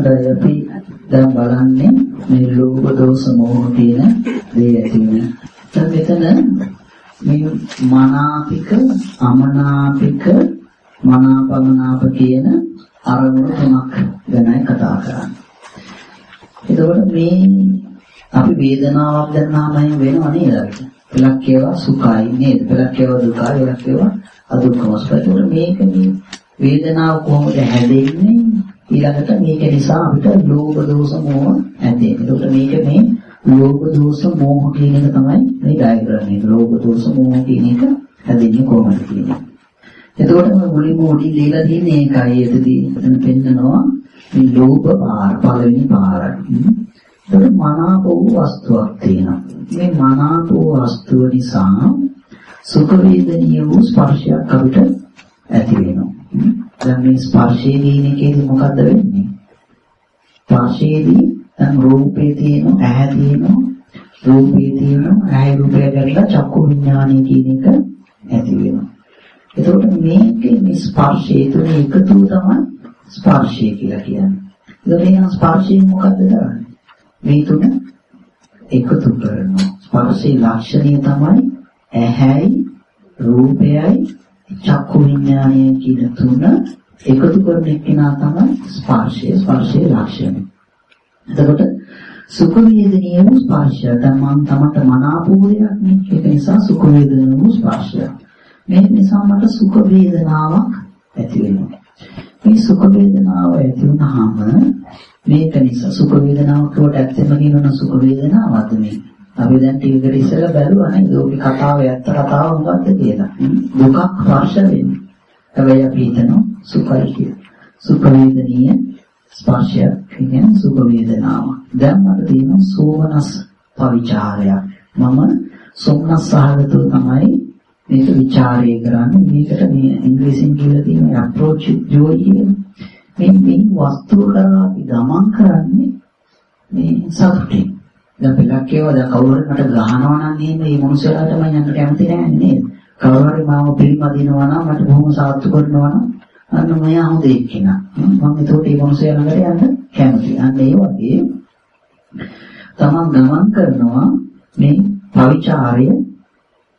හොඳයි අපි දැන් බලන්නේ මේ ලෝභ දෝෂ මෝහ කියන දේ ඇති වෙන. දැන් මෙතන මේ මනාපික අමනාපික මනාපමනාප කියන අරමුණු තුනක් ගැනයි කතා කරන්නේ. එතකොට මේ අපි වේදනාවක් දැනනාම වෙනව නේද? පළක් ඒවා සුඛයි නේද? පළක් ඒවා දුකයි, පළක් ඒවා අදුක්කම. ඒකට මේක මේ වේදනාව කොහොමද හැදෙන්නේ? ඊළඟට මේක නිසා අපිට ලෝභ දෝෂ මෝහ ඇතිවෙනවා. ඒකට මේක මේ ලෝභ දෝෂ මෝහ කියන එක තමයි මේ ඩයග්‍රෑම් එක. ලෝභ දෝෂ මෝහ කියන එක හැදෙන්නේ කොහොමද කියන්නේ. එතකොට මුලින්ම උඩින් ලියලා තියෙන්නේ ඒකයි. එතදී එතන පෙන්නනවා මේ ලෝභ පාර පළවෙනි පාරයි. එතකොට මනාප වූ වස්තුවක් තියෙනවා. මේ මනාප වූ වස්තුව නිසා සුඛ වේදනීය වූ ස්පර්ශයක් අපිට ඇති වෙනවා. දැන් මේ ස්පර්ශයේ කියන එකේදී මොකද්ද වෙන්නේ? ස්පර්ශයේදී දැන් රූපේ තියෙන ඇහැ තියෙන රූපේ තියෙන ඇහැ රූපය ගැනලා චක්කු විඥානය කියන එක ඇති වෙනවා. එතකොට මේකේ මේ ස්පර්ශයේ තුන එකතු තමයි ස්පර්ශය කියලා කියන්නේ. ඒකේ ස්පර්ශයෙන් මොකද්ද කරන්නේ? මේ තුන එකතු කරනවා. ස්පර්ශයේ ලක්ෂණය තමයි ඇහැයි රූපයයි චක්කු විඥානය කියන තුන එකතු කරන එක්කෙනා තමයි ස්පර්ශය ස්පර්ශයේ ලක්ෂණය. එතකොට සුඛ වේදනීය වූ ස්පර්ශය තමන් තමට මනාපෝලයක් නේ ඒක නිසා සුඛ වේදනීය වූ ස්පර්ශය. මේ නිසා මට සුඛ වේදනාවක් ඇති වෙනවා. මේ සුඛ වේදනාව ඇති වුනහම මේක නිසා සුඛ වේදනාව කියවට ඇත්තම කියනවා සුඛ වේදනාවක්ද මේ අපි දැන් ටීවී එකට ඉස්සෙල්ලා බැලුවා නේද? ඔබේ කතාවේ ඇත්ත කතාව මොකක්ද කියලා. දුකක් ස්පර්ශ වෙන්නේ. හැබැයි අපි හිතනවා සුඛයි කියලා. සුඛ වේදනීය ස්පර්ශය කියන්නේ සුඛ වේදනාව. දැන් මට තියෙන සෝමනස් පවිචාරයක්. මම සෝමනස් සහගතව තමයි මේක ਵਿਚාරය කරන්නේ. මේකට මේ ඉංග්‍රීසියෙන් කියලා තියෙන approach joy කියන මේ මේ වස්තුව කරා අපි ගමන් කරන්නේ මේ සතුටින්. දැන් පිටක් ඒවා දැන් කවුරු හරි මට ගහනවා නම් එහෙම මේ මොනසලාට මම යන්න කැමති නැහැ නේද? කවුරු හරි මාව පිළිමදිනවා නම් මට බොහොම සාත්තු කරනවා නම් අන්න මෙයා හොඳ එක්කිනා. මම ඒකට මේ මොනසයා ළඟට යන්න කැමති. අන්න ඒ වගේ තමන් ගමන් කරනවා මේ පවිචාරය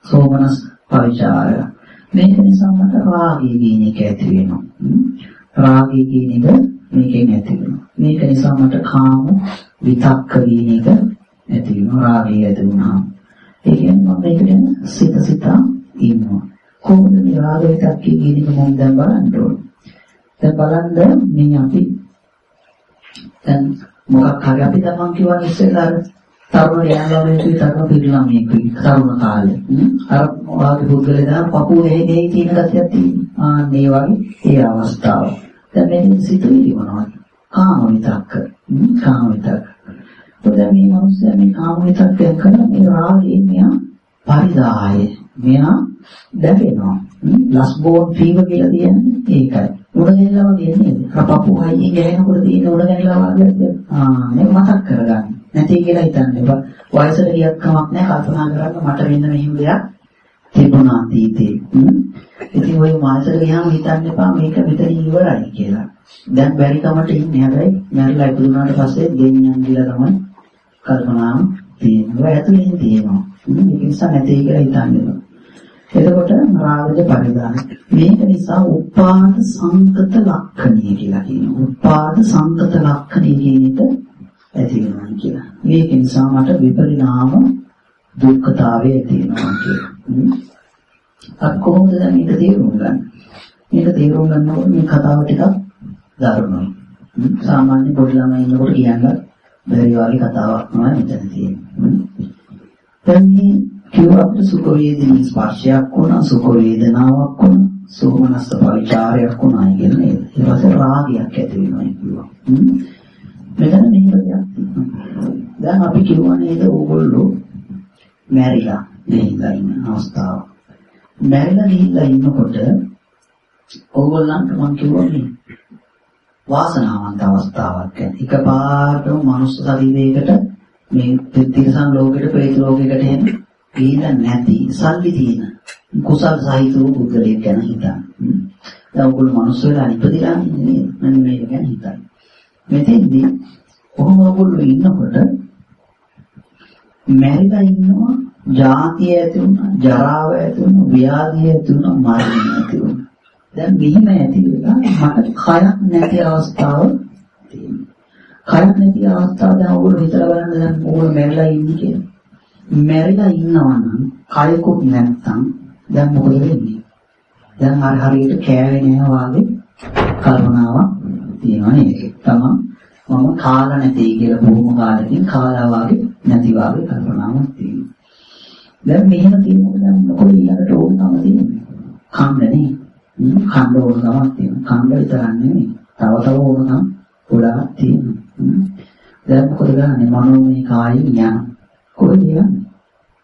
සෝමනස් පවිචාරය. මේක නිසා මට රාගය කියන එක ඇති වෙනවා. රාගය කියන එක මේකෙන් ඇති වෙනවා. මේක නිසා මට කාම විතක්ක කියන එක ඇති වෙනවා රාගය ඇති වුණාම. ඒ කියන්නේ මම මේක ගැන සිත සිතා ඉන්නවා. කොහොමද මේ රාගය විතක්කේ කියන එක මම දැන් බලන්න ඕනේ. දැන් බලන්න මේ අපි දැන් මොකක් හරි අපි තමන් කියවන ඉස්සෙල්ලා තරුණ යාළුවෙකුයි තරුණ පිරිළමයෙකුයි තරුණ කාලේ. අර වාගේ පුද්ගලයා දැන් පපුව එහෙ මෙහෙ තියෙන ගතියක් තියෙනවා. ආ මේ වගේ ඒ අවස්ථාව. දැන් මේ සිතුවිලි මොනවද? කාම විතක්ක. කාම විතක්ක. දැන් මේ මිනිස්සයා මේ කාම විතක්කයෙන් කරන මේ රාගයෙන් මෙයා පරිදාය. මෙයා දැවෙනවා. ලස්බෝන් ෆීවර් කියලා කියන්නේ ඒකයි. උඩගෙනලා වගේ නේද? කපපු හයියෙන් ගෑනකොට තියෙන උඩගෙනලා වගේ. ආ මේ මතක් කරගන්න. නැති කියලා හිතන්න එපා. වයසට ගියත් කමක් නැහැ කල්පනා කරන්න මට වෙන්න මෙහෙම දෙයක් තිබුණා අතීතේ. ඉතින් ওই මාසෙට ගියාම හිතන්න එපා මේක මෙතන ඉවරයි කියලා. දැන් බැරි කමට ඉන්නේ හැබැයි මැරිලා ඉපදුනාට පස්සේ ගෙන්නන් කියලා තමයි කල්පනාව තියෙනවා. ඒක ඇතුලේ තියෙනවා. ඒක නිසා නැtei කියලා හිතන්න එපා. එතකොට රාගජ පරිදාන මේක නිසා උපාද සංකත ලක්ෂණය කියලා කියනවා. උපාද සංකත ලක්ෂණය කියන එක ඇති වෙනවා කියලා. මේක නිසා මට විපරිණාම දුක්ඛතාවය ඇති වෙනවා කියලා. අර කොහොමද දැන් මේක තේරුම් ගන්න? මේක තේරුම් ගන්නකොට මේ කතාව ටිකක් දරුණුයි. සාමාන්‍ය පොඩි ළමයි ඉන්නකොට කියන්න බැරි වගේ කතාවක් තමයි මෙතන තියෙන්නේ. දැන් මේ කිව්ව අපිට සුඛ වේදිනී ස්පර්ශයක් වුණා, සුඛ වේදනාවක් වුණා, සෝමනස්ස පරිචාරයක් වුණා කියන නේද? ඊට පස්සේ රාගයක් ඇති වෙනවා කිව්වා. මෙතන මෙහෙම දෙයක් තියෙනවා. දැන් අපි කියුවා නේද ඕගොල්ලෝ මැරිලා ගිහිල්ලා ඉන්න අවස්ථාව. මැරිලා ගිහිල්ලා ඉන්නකොට ඕගොල්ලන්ට මම කිව්වා මේ වාසනාවන්ත අවස්ථාවක් ගැන. එකපාරටම මනුස්ස ශරීරයකට මේ තිරසන් ලෝකෙට, ප්‍රේත ලෝකෙකට එන්න ගිහිල්ලා නැති සල්ලි තියෙන කුසල් සහිත වූ පුද්ගලයෙක් ගැන හිතන්න. දැන් ඔයගොල්ලෝ මනුස්ස වෙලා ඉපදිලා ඉන්නේ නේද? මම මේක ගැන හිතන්න. මෙතෙන්දී කොහොම ඔයගොල්ලෝ ඉන්නකොට මැරිලා ඉන්නවා ජාතිය ඇති වුණා ජරාව ඇති වුණා ව්‍යාධිය ඇති වුණා මරණය ඇති වුණා දැන් මෙහිම ඇති වෙලා මට කයක් නැති අවස්ථාව තියෙනවා. කයක් නැති අවස්ථාව දැන් ඔයගොල්ලෝ හිතලා බලන්න දැන් ඔයගොල්ලෝ මැරිලා ඉන්නේ කියලා. මැරිලා ඉන්නවා නම් කයකුත් නැත්තම් දැන් මොකද වෙන්නේ? දැන් අර හරියට කෑවේ නෑ වාගේ කරුණාවක් තියෙනවා නේද? තමන් මම කාලා නැtei කියලා බොහොම කාලෙකින් කාලා වාගේ නැති වාගේ කල්පනාවක් තියෙනවා. දැන් මෙහෙම තියෙනකොට දැන් මොකද ඊළඟට ඕනකම තියෙන්නේ? කණ්ඩනේ. කණ්ඩ ඕනකමක් තියෙනවා. කණ්ඩ විතරක් නෙමෙයි. තව තව ඕනකම් ගොඩාක් තියෙනවා. දැන් මොකද ගන්නේ? මනෝමය කායෙන් යන. කොහෙද යන්නේ?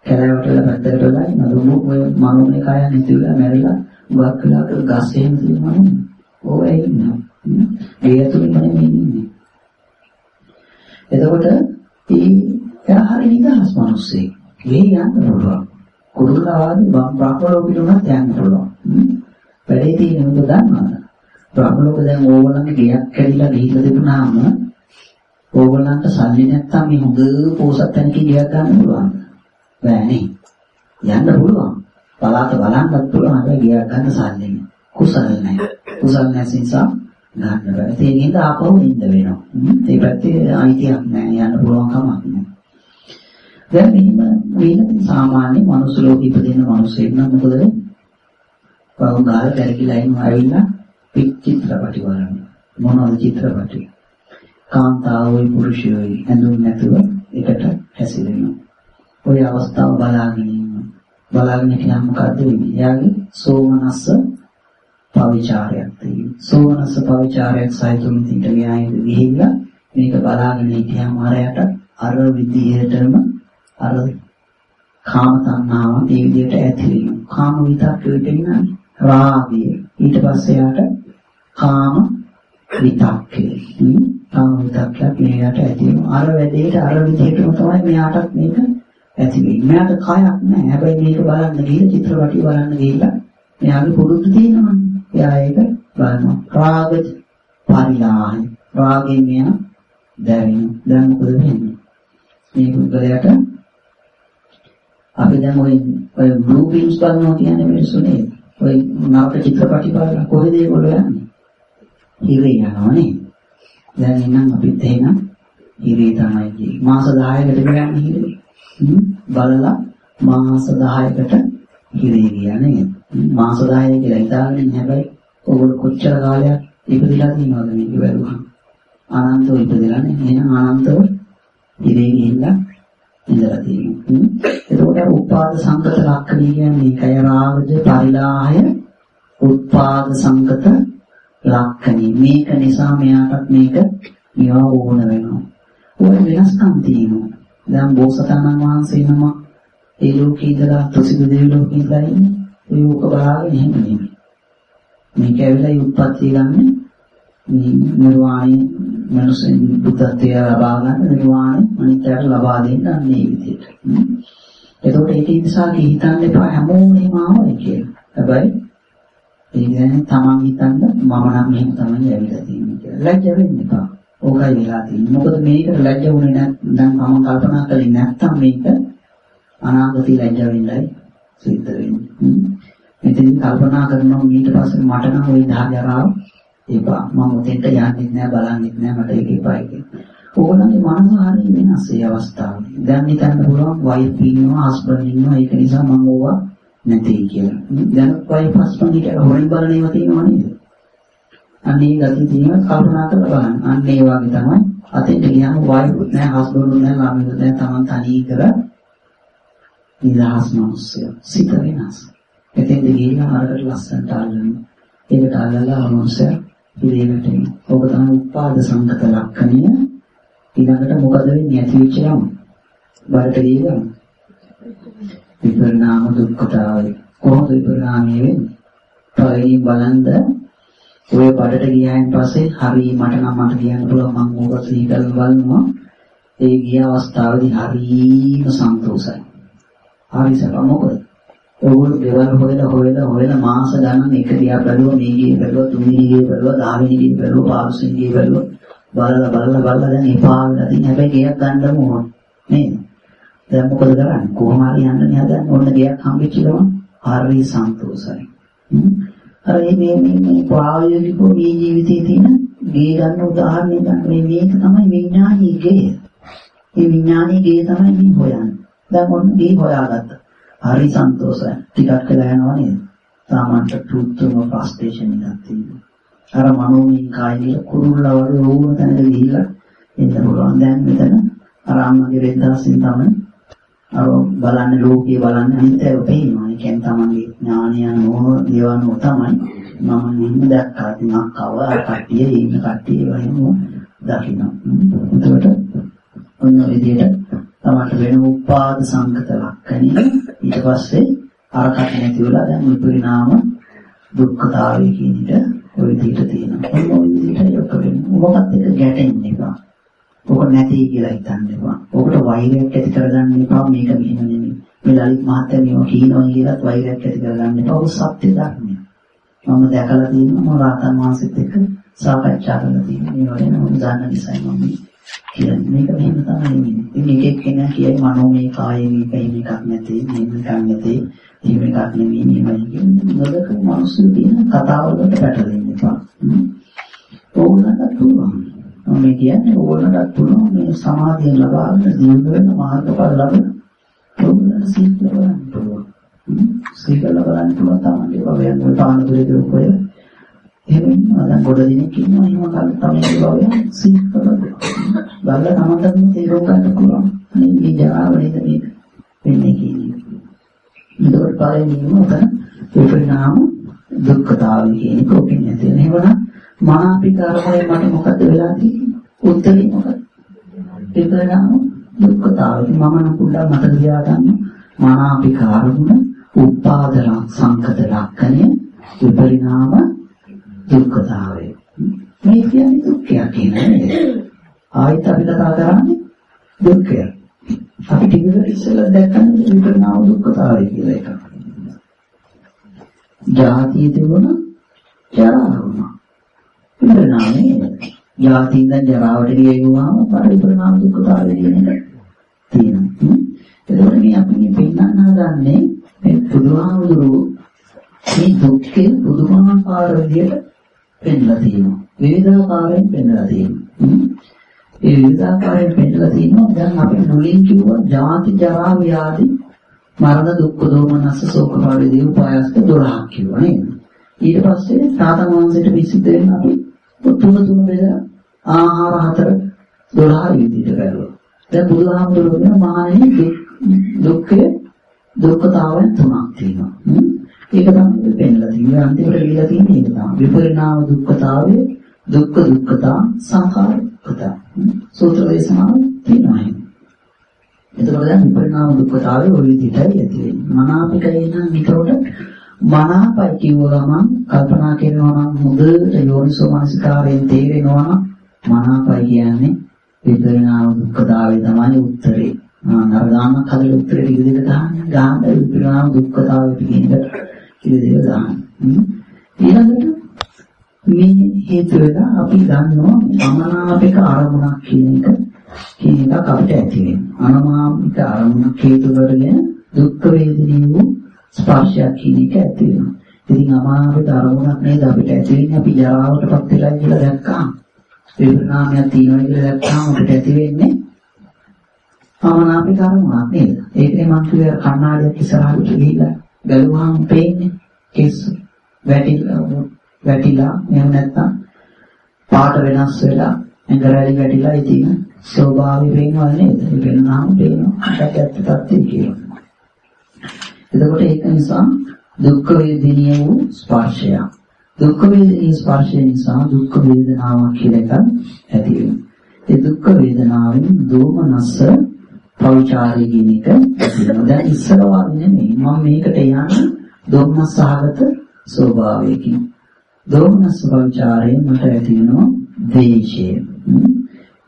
කැලෑවටලා පැත්තකට වෙලා නදුමු ඔය මනෝමය කායන් ඉතිවිලා මැරිලා ගොඩක් වෙලාවට ගස් එහෙම තියෙනවා නේ. ඕවා ඉන්නවා. ඒ ඇතුළේ නෙමෙයි ඉන්නේ. එතකොට ඒ එයා හරි නිදහස් මිනිස්සෙක්. මේ යන්න පුළුවන්. කුරුල්ලාගේ බ්‍රහ්මලෝකෙට උනත් යන්න පුළුවන්. වැඩේ තියෙන උඹ දන්නවද? බ්‍රහ්මලෝක දැන් ඕගොල්ලන්ගේ ගෙයක් කැඩිලා ගිහිල්ලා තිබුණාම ඕගොල්ලන්ට සල්ලි නැත්තම් මේ හොඳ පෝසත් තැනකින් ගෙයක් ගන්න පුළුවන්. බෑනේ. යන්න පුළුවන්. පලාත බලන්නත් පුළුවන් හැබැයි ගෙයක් ගන්න සල්ලි නෑ. කුසල නැහැ. කුසල නැති නිසා ගන්න බෑ. ඒ නිසා ආපහු ඉන්න වෙනවා. ඒ පැත්තේ අයිතියක් නැහැ. යන්න පුළුවන් කමක් නැහැ. දැන් මෙහිම වෙන සාමාන්‍ය මනුස්ස ලෝකෙ ඉපදෙන මිනිස්සෙක් නම් මොකද වෙන්නේ? පවුගාල පැරකිලා ඉන්න ආවිල්ලා පිට චිත්‍රපටි බලන්න. මොනවද චිත්‍රපටි? කාන්තාවෝයි පුරුෂයෝයි ඇඳුම් නැතුව එකට හැසිරෙනවා. ওই අවස්ථාව බලාගෙන ඉන්නවා. බලාගෙන ඉතින් මොකද්ද වෙන්නේ? එයාගේ සෝමනස්ස පවිචාරයක් තියෙනවා. සෝමනස්ස පවිචාරයක් සහිතුන් තින්ට ගියායිද ගිහිල්ලා මේක බලාගෙන හිටියාම අරයට අර විදිහටම අර කාම තණ්හාව ඒ විදිහට ඇති වෙනවා. කාම විතක් වෙන්නේ රාගය. ඊට පස්සේ යාට කාම විතක්කේ. කාම විතක්කයක් මෙයාට ඇති වෙනවා. අර වැඩේට අර විදිහටම තමයි මෙයාටත් මේක ඇති වෙන්නේ. මෙයාට කයක් නැහැ. හැබැයි මේක බලන්න ගිහින් චිත්‍රපටිය බලන්න ගිහිල්ලා මෙයාගේ පුරුදු තියෙනවනේ. එයා ඒක බලනවා. රාග පරිලාහය. රාගෙන් මෙයා දැවෙන. දැන් මොකද වෙන්නේ? මේ පුද්ගලයාට අපි දැන් ওই ඔය බ්ලූ ෆිල්ම්ස් බලනවා කියන්නේ මිනිස්සු නේද? ඔය නරක චිත්‍රපටි බලලා කොහෙද ඒගොල්ලෝ යන්නේ? හිරේ යනවා නේද? දැන් ඉන්නම් අපිත් එහෙනම් හිරේ තමයි ගියේ. මාස 10කට ගියන්නේ හිරේ. බලලා මාස 10කට හිරේ ගියා නේද? මාස 10 කියලා හිතාගෙන හැබැයි ඔයගොල්ලෝ කොච්චර කාලයක් ඉපදිලා තියෙනවද මේක බැලුවහම? අනන්තව ඉපදලා නේ. එහෙනම් අනන්තව හිරේ ගිහිල්ලා ඉඳලා තියෙනවා. එතකොට උපාද සංකත ලක්ෂණය කියන්නේ ඒකයි රාගජ පරිලාහය උත්පාද සංකත ලක්ෂණي. මේක නිසා මෙයාටත් මේක මේවා ඕන වෙනවා. ඔය වෙනස්කම් තියෙනවා. දැන් බෝසතාණන් වහන්සේ නම ඒ ලෝකේ ඉඳලා තුසිදු දෙවි ලෝකේ ඉඳලා ඉන්නේ. ඒ උක බලාගෙන එහෙම නෙමෙයි. මේක ඇවිල්ලා උත්පත්ති ගන්න නිර්වාණය මනුස්සෙන් බුද්ධත්වය ලබා ගන්න නිර්වාණය අනිත්‍යයට ලබා දෙන්න අන්නේ විදිහට. එතකොට ඒක නිසා හිතන්න එපා හැමෝම එහෙම ආවයි කියලා. හැබැයි ඒ කියන්නේ තමන් හිතන්න මම නම් මෙහෙම තමයි ඇවිල්ලා තියෙන්නේ කියලා. ලැජ්ජ වෙන්න එපා. ඕකයි වෙලා තියෙන්නේ. මොකද මේකට ලැජ්ජ වුණේ නැත්නම් මම කල්පනා කළේ නැත්තම් මේක අනාගතේ ලැජ්ජ වෙන්නයි සිද්ධ වෙන්නේ. මෙතන කල්පනා කරනවා ඊට පස්සේ මට නම් ওই දහජරාව එපා. මම උදේට යන්නේ නැහැ බලන්නේ නැහැ මට ඒක එපායි කියලා. ඕගොල්ලන්ගේ මනස හරිය වෙනස් ඒ අවස්ථාවේ. දැන් හිතන්න පුළුවන් වයිෆ් ඉන්නවා හස්බන්ඩ් ඉන්නවා ඒක නිසා මම ඕවා නැtei කියලා. දැන් වයිෆ් හස්බන්ඩ් කියලා හොරින් බලන ඒවා තියෙනව නේද? අන්න ඒ ගතිය තියෙනවා කල්පනා කරලා බලන්න. අන්න ඒ වගේ තමයි අතෙන්ට ගියාම වයිෆ් නැහැ හස්බන්ඩ් නැහැ ළමයි නැහැ තමන් තනි කර නිදහස් මිනිස්සු. සිත වෙනස්. එතෙන්ද ගිහිල්ලා අරකට ලස්සනට අල්ලන. ඒකට අල්ලලා මිනිස්සු පිළිවෙලට එනවා. ඕක තමයි උපාද සංකත ලක්ෂණය. ඊළඟට මොකද වෙන්නේ ඇති වෙච්ච ගමන්? බරට ගියගම. විපරිණාම දුක්ඛතාවය. කොහොමද විපරිණාමය වෙන්නේ? පළවෙනි බලන්ද ඔය බඩට ගියායින් පස්සේ හරි මට නම් මට කියන්න පුළුවන් මම ඕක සීතල බලනවා. ඒ ගිය අවස්ථාවේදී හරිම සන්තෝෂයි. හරි සබ මොකද? ඕගොල්ලෝ ගෙවල් හොයලා හොයලා හොයලා මාස ගණන් එක දිහා බැලුවා මේ ගියේ බැලුවා තුන්වෙනි ගියේ බැලුවා දහවෙනි ගියේ බැලුවා පාරසෙන් ගියේ බැලුවා බලලා බලලා බලලා දැන් එපා වෙලා තියෙන හැබැයි ගෙයක් ගන්නම ඕන නේද? දැන් මොකද කරන්නේ? කොහොම හරි යන්නනේ හදන්නේ. ඔන්න ගෙයක් හම්බෙච්ච ගමන් හරි සන්තෝෂයි. අර මේ මේ මේ ප්‍රායෝගිකව මේ ජීවිතයේ තියෙන ගේ ගන්න උදාහරණයක් ගන්න මේ මේක තමයි විඥානීය ගේ. මේ විඥානීය ගේ තමයි මේ හොයන්නේ. දැන් ඔන්න ගේ හොයාගත්තා. හරි සන්තෝෂයි. ටිකක් වෙලා යනවා නේද? සාමාන්‍ය තුත්තුම ප්‍රස්ටේෂන් එකක් තියෙනවා. අර මනෝමය කායික කුරුල්ලා වගේ ඕන තැනක ගිහිල්ලා එන්න පුළුවන්. දැන් මෙතන අර අම්මගේ රෙද්දාසින් තමයි අර බලන්න ලෝකේ බලන්න අනිත්‍යව පේනවා. ඒ කියන්නේ තමන්ගේ ඥානය නෝ දේවනෝ තමයි මම නින්න දැක්කා. ඉතින් අක්කව කට්ටිය ඉන්න කට්ටිය වහිනු දකින්න. එතකොට ඔන්න විදියට තමන්ට වෙන උපාද සංකත ලක්කණේ ඊට පස්සේ අරකට නැති වෙලා දැන් විපරිණාම දුක්ඛතාවය කියන එක ඔය විදිහට තියෙනවා. ඔන්න ඔය විදිහට යොක වෙන්නේ. මොකක්ද එක ගැටෙන්න එපා. ඔක නැති කියලා හිතන්න එපා. ඔකට වෛරයක් ඇති කරගන්න එපා. මේක මෙහෙම නෙමෙයි. මේ ලලිත් මහත්තයා මේව කියනවා කියලාත් වෛරයක් ඇති කරගන්න එපා. ඔක සත්‍ය ධර්මය. මම දැකලා තියෙනවා මම රාතන් වහන්සේත් එක්ක සාකච්ඡා කරලා තියෙනවා. මේ වගේ නම් දන්න නිසා මම කියන්නේ මේක මෙහෙම තමයි. ඉතින් එක එක්කෙනා කියයි මනෝමය කායේ මේක එකක් නැති, මේක එකක් නැති. එහෙම එකක් නෙමෙයි මේවයි කියන්නේ. මොකද මිනිස්සු කියන කතාවලට පැටලෙන්න එපා. ඕනකට පුළුවන්. මම කියන්නේ ඕනකට පුළුවන් මේ සමාධිය ලබාගෙන දියුණු වෙන මාර්ගඵල ලබන ඕනකට සීල ලබන්න පුළුවන්. සීල ලබන්න පුළුවන් තමයි වයන් වල පානදුරේ ඔය එහෙනම් දැන් ගොඩ දිනක් ඉන්නවා එහෙම කල් තමයි වය සීල කරලා බලලා තමන්ටම තේරුම් ගන්න පුළුවන්. අනේ මේ ජරාව නේද මේක වෙන්නේ කියන්නේ. ඒකවල පළවෙනිම උතන විපරිණාම දුක්ඛතාවය කියන එක ඔකින් නැති වෙන. එහෙමනම් මනාපිකාරමයි මට මොකද වෙලා තියෙන්නේ? උත්තරේ මොකද? විපරිණාම දුක්ඛතාවය. මම නම් පුඩා මට දියා ගන්න මනාපිකාරමුණ උපාදල සංකත ලක්ෂණය විපරිණාම දුක්ඛතාවය. මේ කියන්නේ දුක්ඛය කියන්නේ ආයත අපි කතා කරන්නේ දුක්ඛය. අපි ටිකකට ඉස්සෙල්ලා දැක්කම විපරිණාම දුක්ඛතාවය කියලා එකක්. ජාතිය තිබුණා ජරා වුණා. විපරිණාමය ජාතියෙන් දැන් ජරාවට ගියුවාම පරිපරිණාම දුක්ඛතාවය කියන එක තියෙනවා. එතකොට මේ අපි මේ පෙන්වන්න හදන්නේ මේ බුදුහාමුදුරුවෝ මේ දුක්ඛේ බුදුමාහාර විදියට පෙන්ලා තියෙනවා. විවිධාකාරයෙන් පෙන්ලා තියෙනවා. ඒ විවිධාකාරයෙන් පෙන්නලා තියෙනවා. දැන් අපි මුලින් කිව්වා ජාති ජරා ව්‍යාධි මරණ දුක්ඛ දෝමනස්ස ශෝක පරිදේ උපායස්ක 12ක් කිව්වා නේද? ඊට පස්සේ සාතන් වහන්සේට විසිත වෙන අපි තුන තුන බෙදලා ආහාර හතර 12 විදිහට බැලුවා. දැන් බුදුහාමුදුරුවෝ කියන මහණෙනි දුක්ඛය දුක්ඛතාවයන් තුනක් තියෙනවා. ඒක තමයි පෙන්නලා තියෙන්නේ අන්තිමට ලියලා තියෙන්නේ ඒක තමයි විපරිණාම දුක්ඛතාවය දුක්ඛ දුක්ඛතා සංඛාර දුක්ඛතා සූත්‍ර දේශනාව තියෙනවා එහෙනම්. එතකොට දැන් විපරිණාම දුක්ඛතාවය ওই විදිහටයි ඇති වෙන්නේ. මනාපිකේ නම් විතරට මනාපයි කියව ගමන් කල්පනා කරනවා නම් හොඳට යෝනිසෝ මනසිකාරයෙන් තේරෙනවා නම් මනාපයි කියන්නේ විපරිණාම දුක්ඛතාවය තමයි උත්තරේ. නරදාන කලේ උත්තරේ ඉදිරියට දාන්න ගාන්න විපරිණාම දුක්ඛතාවය කියන එක ඉදිරියට දාන්න. ඊළඟට මේ හේතු වෙලා අපි දන්නවා අමනාපික අරමුණක් කියන එක කියන එකක් අපිට ඇති වෙනවා. අනමාමික අරමුණක් හේතු කරගෙන දුක් වේදනීය වූ ස්පර්ශයක් කියන එක ඇති වෙනවා. ඉතින් අමාරුට අරමුණක් නේද අපිට ඇති වෙන්නේ අපි ජරාවටපත් වෙලා කියලා දැක්කම විපරිණාමයක් තියෙනවා කියලා දැක්කම අපිට ඇති වෙන්නේ අමනාපික අරමුණක් නේද? ඒකනේ මම කිව්වේ කණ්ණාඩියක් ඉස්සරහට ගිහිල්ලා බැලුවාම පේන්නේ කෙස් වැටිලා වැටිලා එහෙම නැත්නම් පාට වෙනස් වෙලා ඇඟරැලි වැටිලා ඉතින් ස්වභාවය පේනවා නේද? ඒ වෙනාම පේනවා. ඒකට ඇත්ත තත්ත්වය කියනවා. එතකොට ඒක නිසා දුක් වේදනීය වූ ස්පර්ශය. දුක් වේදනීය ස්පර්ශය නිසා දුක් වේදනාවක් කියලා එකක් ඇති වෙනවා. ඒ දුක් වේදනාවෙන් දෝමනස්ස පෞචාරී කියන එක ඇති වෙනවා. දැන් ඉස්සර වගේ නෙමෙයි. මම මේකට යන්නේ දෝමනස් සහගත ස්වභාවයකින්. දෝමනස් පෞචාරයෙන් මට ඇති වෙනවා ද්වේෂය.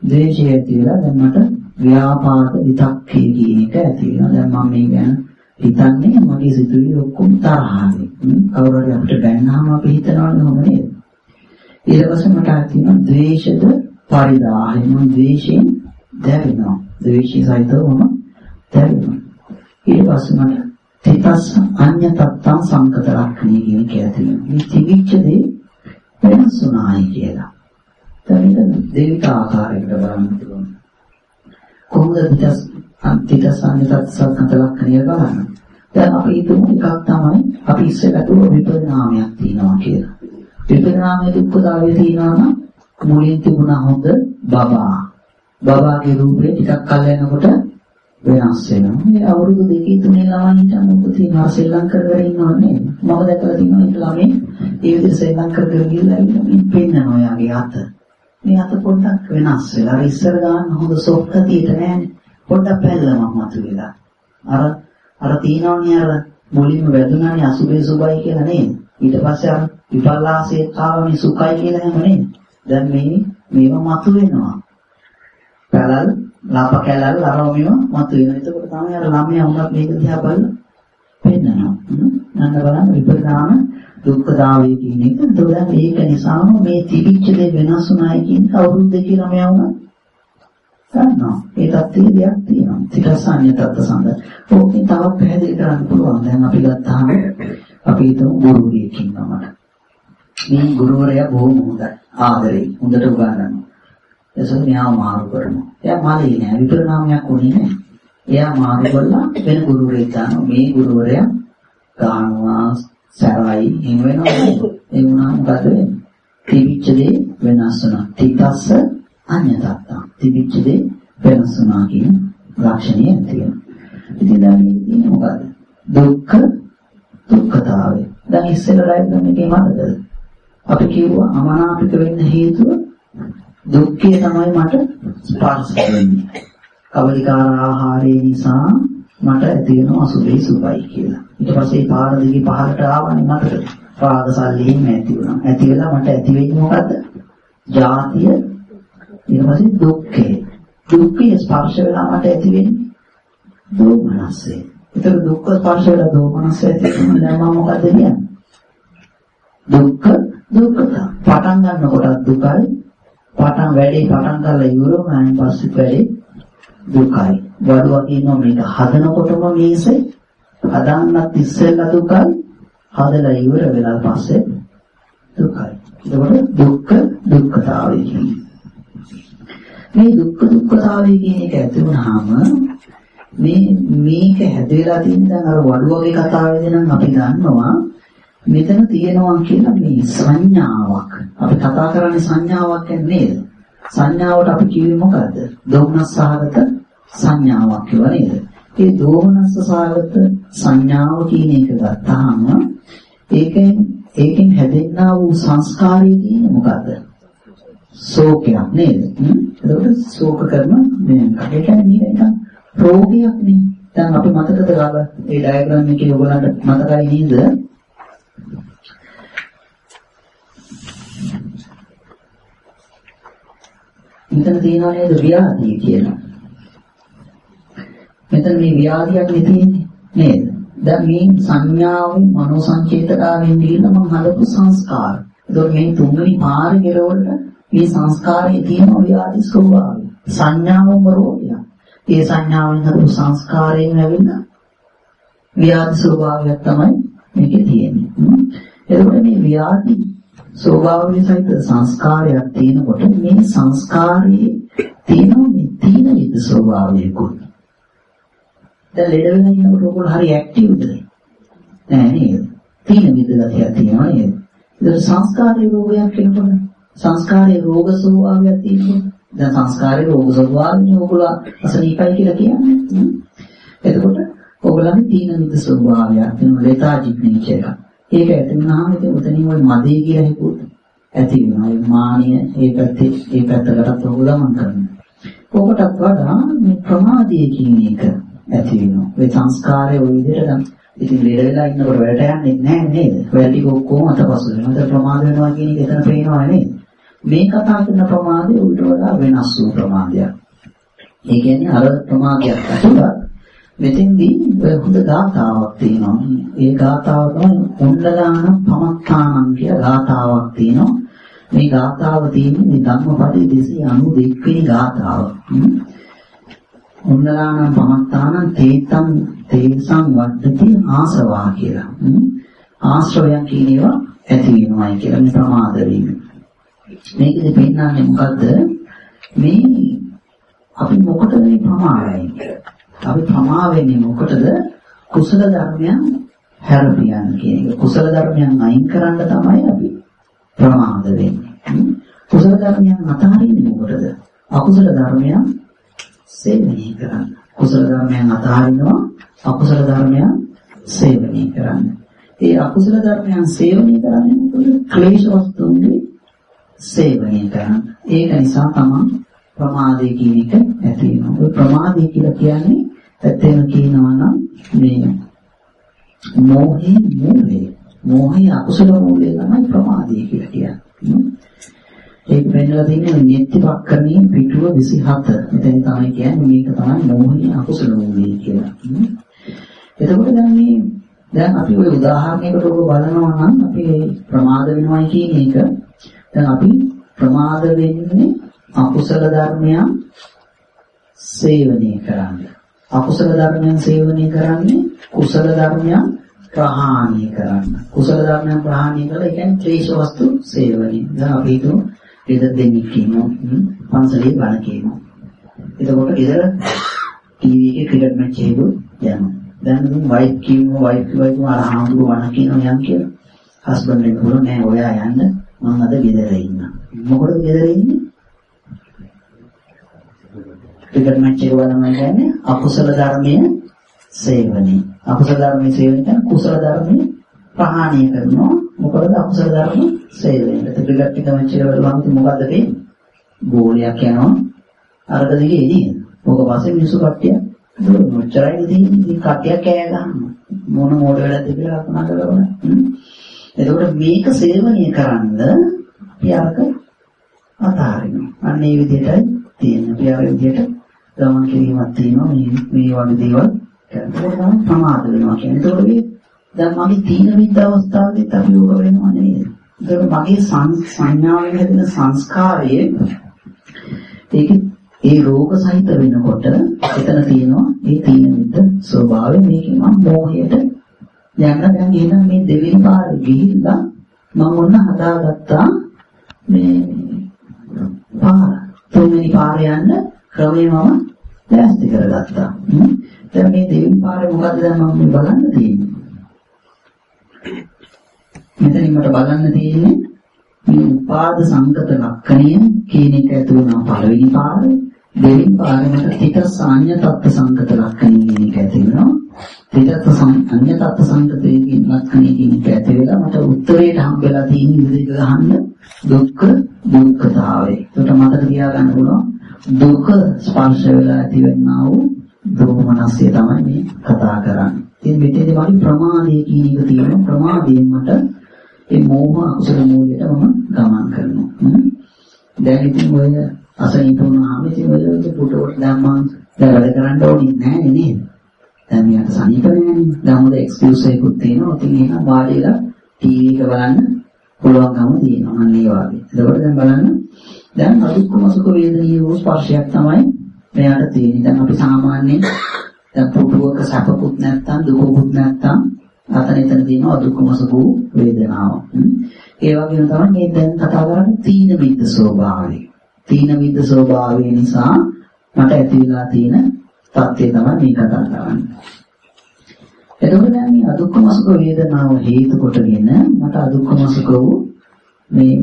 ද්වේෂය ඇතිලා දැන් මට ව්‍යාපාද විතක්කේ කියන එක ඇති වෙනවා. දැන් මම මේ ගැන හිතන්නේ මගේ සිතුවිලි ඔක්කොම තරහයි. කවුරු හරි අපිට බැන්නාම අපි හිතනවනේ හොම නේද? ඊට පස්සේ මට ඇති වෙනවා ද්වේෂද පරිදාහෙම ද්වේෂයෙන් දැවෙනවා. ද්වේෂය සහිතවම දැවෙනවා. ඊට පස්සේ මට තිතස් අඤ්‍ය තත්තං සංකත ලක්ෂණය කියන කියලා තියෙනවා. මේ තිවිච්ච දේ වෙනස් වුණායි කියලා. දැන් දෙවිත ආකාරයකට බලන්න පුළුවන්. කොහොමද තිතස් තිතස් අඤ්‍ය තත්ත සංකත ලක්ෂණය බලන්න. දැන් අපි හිතමු එකක් තමයි අපි ඉස්සෙල්ලා දුර විපරිණාමයක් තියෙනවා කියලා. විපරිණාමයේ දුක්ඛතාවය තියෙනවා නම් මුලින් තිබුණා හොඳ බබා. බබාගේ රූපේ ටිකක් කල් යනකොට වෙනස් වෙනවා. මේ අවුරුදු දෙකේ තුනේ ළමයින්ට මොකද තියෙනවා ශ්‍රී ලංකාවේ ඉන්නව නේද? මම දැකලා තියෙනවා ඒ ළමයි ඒ විදිහට ශ්‍රී ලංකාවට ගිහිල්ලා ඉන්න පෙන්නනවා යාගේ අත. මේ අත පොඩ්ඩක් වෙනස් වෙලා. අර ඉස්සර ගන්න හොඳ සොෆ්ට් තියට නෑනේ. පොඩ්ඩක් පැල්ලමක් මතුවෙලා. අර අර තියනවනේ අර මුලින්ම වැදුනානේ අසුබේ සුබයි කියලා නේද? ඊට පස්සේ අර විපල්ලාසයේ ආවනේ සුඛයි කියලා හැම නේද? දැන් මේ මේව මතුවෙනවා. පැලල් ලාප කැලල් අරෝමියෝ මතුවෙනවා. එතකොට තමයි අර ළමයා උනත් මේක දිහා බලලා පෙන්නනවා. නන්න බලන්න විපරිණාම දුක්ඛදාවේ කියන එක. එතකොට ඒක නිසාම මේ තිබිච්ච දේ වෙනස් වුණායි කියන අවුරුදු දෙකේ ළමයා වුණා. ගන්නවා. ඒ தත්ත්වයේ දෙයක් තියෙනවා. ත්‍රිසාන්‍ය තත්ත්ව සඳ. ඕකෙන් තවත් පැහැදිලි කරන්න පුළුවන්. දැන් අපි ගත්තාම අපි හිතමු ගුරුවරයෙක් ඉන්නවා මට. මේ ගුරුවරයා බොහොම හොඳයි. ආදරේ. හොඳට උගන්වනවා. එසොත් මෙයා මාරු කරනවා. එයා මාළේ නෑ විපරිණාමයක් උනේ නෑ. එයා මාරු කරලා වෙන ගුරුවරයෙක් දානවා. මේ ගුරුවරයා ගානවා සරයි හිම වෙනවා. ඒ වුණාම මොකද වෙන්නේ? තිබිච්ච දේ වෙනස් වෙනවා. තිතස්ස අඤ්ඤතත්තා. තිබිච්ච දේ වෙනස් වෙනවා කියන ලක්ෂණය තියෙනවා. ඉතින් දැන් මේක තියෙන්නේ මොකද්ද? දුක්ඛ දුක්ඛතාවය. දැන් ඉස්සෙල්ලා මේකේ මතකද? අපි කිව්වා අමනාපික වෙන්න හේතුව දුක්ඛය තමයි මට ස්පර්ශ වෙන්නේ. කවලිකාර ආහාරය නිසා මට ඇති වෙන අසුභේ සුභයි කියලා. ඊට පස්සේ පාර දිගේ පහළට ආවනේ මට රාග සල්ලියෙන් ඇති වුණා. ඇති වෙලා මට ඇති වෙන්නේ මොකද්ද? ජාතිය ඊට පස්සේ දුක්ඛය. දුක්ඛය ස්පර්ශ වෙලා මට ඇති වෙන්නේ දෝමනස්සේ. ඒතර දුක්ඛ ස්පර්ශ වෙලා දෝමනස්සේ ඇති වෙනවා දැන් මම මොකද කියන්නේ? දුක්ඛ දුක්ඛත. පටන් ගන්නකොට දුකයි පටන් වැඩේ පටන් ගන්න ඉවර වුණාන් පස්සේ වැඩේ දුකයි. වඩුවා කියනවා මේක හදනකොටම මේසේ හදන්නත් ඉස්සෙල්ලා දුකයි හදලා ඉවර වෙලා පස්සේ දුකයි. ඒකට දුක්ඛ දුක්ඛතාවය කියන්නේ. මේ දුක්ඛ දුක්ඛතාවය කියන එක ඇති වුනහම මේ මේක හැදෙලා තියෙන දැන් අර වඩුවගේ කතාවේදී නම් අපි දන්නවා මෙතන තියෙනවා කියලා මේ සංඥාවක්. අපි කතා කරන්නේ සංඥාවක් නේද? සංඥාවට අපි කිව්වේ මොකද්ද? දෝමනස් සහගත සංඥාවක් කියලා නේද? ඒ දෝමනස් සහගත සංඥාව කියන එක ගත්තාම ඒකෙන් ඒකෙන් හැදෙන්නා වූ සංස්කාරය කියන්නේ මොකද්ද? ශෝකයක් නේද? එතකොට ශෝක කරන මේ ඒ කියන්නේ නිකන් රෝගයක් නේ. දැන් අපි මතකද ගාලා ඒ ඩයග්‍රෑම් එකේ ඔයගොල්ලන්ට මතකයි නේද? මෙතන තියෙනවා නේද ව්‍යාධිය කියලා. මෙතන මේ ව්‍යාධියක් නේ තියෙන්නේ නේද? දැන් මේ සංඥාවෙන් මනෝ සංචේතනාවෙන් ගිහිල්ලා මම හදපු සංස්කාර. ඒතකොට මේ තුන්වෙනි පාර කෙරවලට මේ සංස්කාරයේ තියෙන ව්‍යාධි ස්වභාවය. සංඥාවම රෝගයක්. ඒ සංඥාවෙන් හදපු සංස්කාරයෙන් ඇවිල්ලා ව්‍යාධි ස්වභාවයක් තමයි මේකේ තියෙන්නේ. එතකොට මේ ව්‍යාධි ස්වභාවයෙන් සහිත සංස්කාරයක් තියෙනකොට මේ සංස්කාරයේ තියෙන මේ තීන විද ස්වභාවයකුත්. දැන් ලෙඩ වෙලා ඉන්නකොට ඔයගොල්ලෝ හරි ඇක්ටිව්ද නෑ නේද? තීන විද ගතියක් තියෙනවා නේද? ඒක සංස්කාරයේ රෝගයක් වෙනකොට සංස්කාරයේ රෝග ස්වභාවයක් තියෙනවා දැන් සංස්කාරයේ රෝග ස්වභාවයෙන් ඔයගොල්ලෝ අසනීපයි කියලා කියන්නේ. එතකොට ඔයගොල්ලන්ගේ තීන විද ස්වභාවයක් තියෙනවා ලෙතාජික් නේචර් එකක්. ඒක ඇති වුණාම ඉතින් උතනින් ওই මදේ කියලා හිතුවොත් ඇති වෙනවා. ඒ මානිය ඒ පැත්තේ ඒ පැත්තකටත් ඔහු ගමන් කරනවා. ඔකටත් වඩා මේ ප්‍රමාදයේ කියන එක ඇති වෙනවා. ඒ සංස්කාරය ওই විදිහට දැන් ඉතින් ලෙඩ වෙලා ඉන්නකොට වැඩට යන්නේ නැහැ නේද? ඔය ටික ඔක්කොම අතපසු වෙනවා. ඒතර ප්‍රමාද වෙනවා කියන එක එතන පේනවා නේද? මේ කතා කරන ප්‍රමාදය උඩට වඩා වෙනස් වූ ප්‍රමාදයක්. ඒ කියන්නේ අර ප්‍රමාදයක් ඇතුළත් මෙතෙන්දී හොඳ ගාතාවක් තියෙනවා. ඒ ගාතාව තමයි උණ්ඩලාන පමත්තානම් කියලා ගාතාවක් තියෙනවා. මේ ගාථාව තියෙන්නේ මේ ධම්මපදයේ 292 වෙනි ගාථාව. උන්නලානම් පමත්තානම් තේතම් තේසං වද්දති ආසවා කියලා. ආශ්‍රවයන් කියන ඒවා ඇති වෙනවායි කියලා මේ ප්‍රමාද වීම. මේකෙදි පෙන්නන්නේ මොකද්ද? මේ අපි මොකටද මේ ප්‍රමාදයි අපි ප්‍රමා වෙන්නේ මොකටද? කුසල ධර්මයන් හැරපියන් කියන එක. කුසල ධර්මයන් අයින් කරන්න තමයි අපි ප්‍රමාද වෙන්නේ. කුසල ධර්මයන් අතහරින්නේ මොකටද? අකුසල ධර්මයන් සේවනය කරන්න. කුසල ධර්මයන් අතහරිනවා අකුසල ධර්මයන් සේවනය කරන්න. ඒ අකුසල ධර්මයන් සේවනය කරන්නේ මොකද? ක්ලේශ වස්තුන්ගේ සේවනය කරන්න. ඒක නිසා තමයි ප්‍රමාදය කියන එක ඇති වෙනවා. ඔය ප්‍රමාදය කියලා කියන්නේ ඇත්තම කියනවා නම් මේ මෝහේ මූලය. මෝහය අකුසල මූලය තමයි ප්‍රමාදය කියලා කියන්නේ. ඒක වෙන්නලා තියෙන්නේ නිත්‍යපක්කමේ පිටුව 27. මෙතන තමයි කියන්නේ මේක තමයි මෝහයේ අකුසල මූලය කියලා. එතකොට දැන් මේ දැන් අපි ওই උදාහරණයකට ඔබ බලනවා නම් අපි ප්‍රමාද වෙනවා කියන එක දැන් අපි ප්‍රමාද වෙන්නේ අකුසල ධර්මයන් සේවනය කරන්න. අකුසල ධර්මයන් සේවනය කරන්නේ කුසල ධර්මයන් ප්‍රහාණය කරන්න. කුසල ධර්මයන් ප්‍රහාණය කළා ඒ කියන්නේ ත්‍රිශ වස්තු සේවනය. දැන් අපි හිතමු ගෙදර දෙන්නෙක් කියනවා පන්සලේ බණ කියනවා. එතකොට ගෙදර ටීවී එකේ ක්‍රිකට් මැච් එකක යනවා. දැන් දුන් වයිෆ් කියනවා වයිෆ් කියනවා අර හාමුදුරුවෝ වණ කියනවා යන් කියලා. හස්බන්ඩ් එක කියනවා නෑ ඔයා යන්න මම අද ගෙදර ඉන්නවා. මොකටද ගෙදර ඉන්නේ? ක්‍රිකට් මැච් එක බලනවා කියන්නේ අකුසල ධර්මයේ සේවනය. අකුසල ධර්මයේ සේවනය කියන්නේ කුසල ධර්මයේ ප්‍රහාණය කරනවා. මොකද අකුසල ධර්ම සේවනය. ක්‍රිකට් එක මැච් එක බලනවා මොකද්ද වෙන්නේ? ගෝලයක් යනවා. අරක දිගේ එදී. ඔක පස්සේ මිනිස්සු කට්ටිය මොච්චරයි ඉතින් කට්ටිය කෑ ගන්නවා. මොන මොඩ වැඩද කියලා කල්පනා කරලා. එතකොට මේක සේවනය කරන්න අපි අරක අතාරිනවා. අන්න ඒ විදිහටයි තියෙන්නේ. අපි අර විදිහට ගමන් කිරීමක් තියෙනවා මේ මේ වගේ දේවල් කරනකොට ප්‍රමාද වෙනවා කියන්නේ. ඒතකොට මේ දැන් මගේ තීන විද්ද අවස්ථාවේදීත් අපි යෝග වෙනවා නේද? ඒතකොට මගේ සංඥාවෙන් හැදෙන සංස්කාරයේ ඒක ඒ රෝග සහිත වෙනකොට එතන තියෙනවා ඒ තීන විද්ද ස්වභාවය මේකේ මම මෝහයට යන්න දැන් එහෙනම් මේ දෙවෙනි පාරේ ගිහිල්ලා මම ඔන්න හදාගත්තා මේ පාර තුන්වෙනි පාරේ යන්න ක්‍රමය මම ලෑස්ති කරගත්තා. දැන් මේ දෙවියන් පාරේ මොකද්ද දැන් මම මේ බලන්න තියෙන්නේ? මෙතනින් මට බලන්න තියෙන්නේ මේ උපාද සංගත ලක්ෂණය කියන එක ඇතුළු වුණා පළවෙනි පාරේ දෙවෙනි පාරේ මට තිත සාඤ්ඤ තත්ත්ව සංගත ලක්ෂණය කියන එක ඇති වෙනවා. තිතත් අඤ්ඤ තත්ත්ව සංගතයේ කියන ලක්ෂණය කියන එක ඇති වෙලා මට උත්තරයට හම්බෙලා තියෙන විදිහට ගහන්න දුක්ඛ දුක්ඛතාවය. ඒකට මතක තියාගන්න පුළුවන් දුක ස්පර්ශ වෙලා ඇතිවෙනා වූ දෝමනස්ය තමයි මේ කතා කරන්නේ. ඉතින් මෙතනදී මගේ ප්‍රමාදයේ කියන එක තියෙනවා. ප්‍රමාදයෙන් මට ඒ මෝහ අකුසල මූලයට මම ගමන් කරනවා. දැන් ඉතින් ඔය අසනීප වුණාම ඉතින් ඔය පුටුවට දැම්මම දැන් වැඩ කරන්න ඕනේ නැහැ නේද? දැන් මෙයාට සනීප නෑනේ. දැන් හොඳ එක්ස්කියුස් එකකුත් තියෙනවා. ඉතින් එහෙනම් වාඩිලා ටීවී එක බලන්න පුළුවන්කම තියෙනවා. අන්න ඒ වගේ. එතකොට දැන් බලන්න දැන් අදුක්කම සුඛ වේදනීය වූ ස්පර්ශයක් තමයි මෙයාට තියෙන්නේ. දැන් අපි සාමාන්‍යයෙන් දැන් පුටුවක සැපකුත් නැත්තම් දුකකුත් නැත්තම් අතන එතන තියෙන අදුක්කම සුඛ වේදනාව. ඒ වගේම තමයි මේ දැන් කතා කරන්නේ තීන මිද්ද ස්වභාවය. තීන මිද්ද ස්වභාවය නිසා මට ඇති වෙලා තියෙන தත්ත්වය තමයි මේ කතා කරන්නේ. එතකොට දැන් මේ අදුක්කම සුඛ වේදනාව හේතු කොටගෙන මට අදුක්කම සුඛ වූ මේ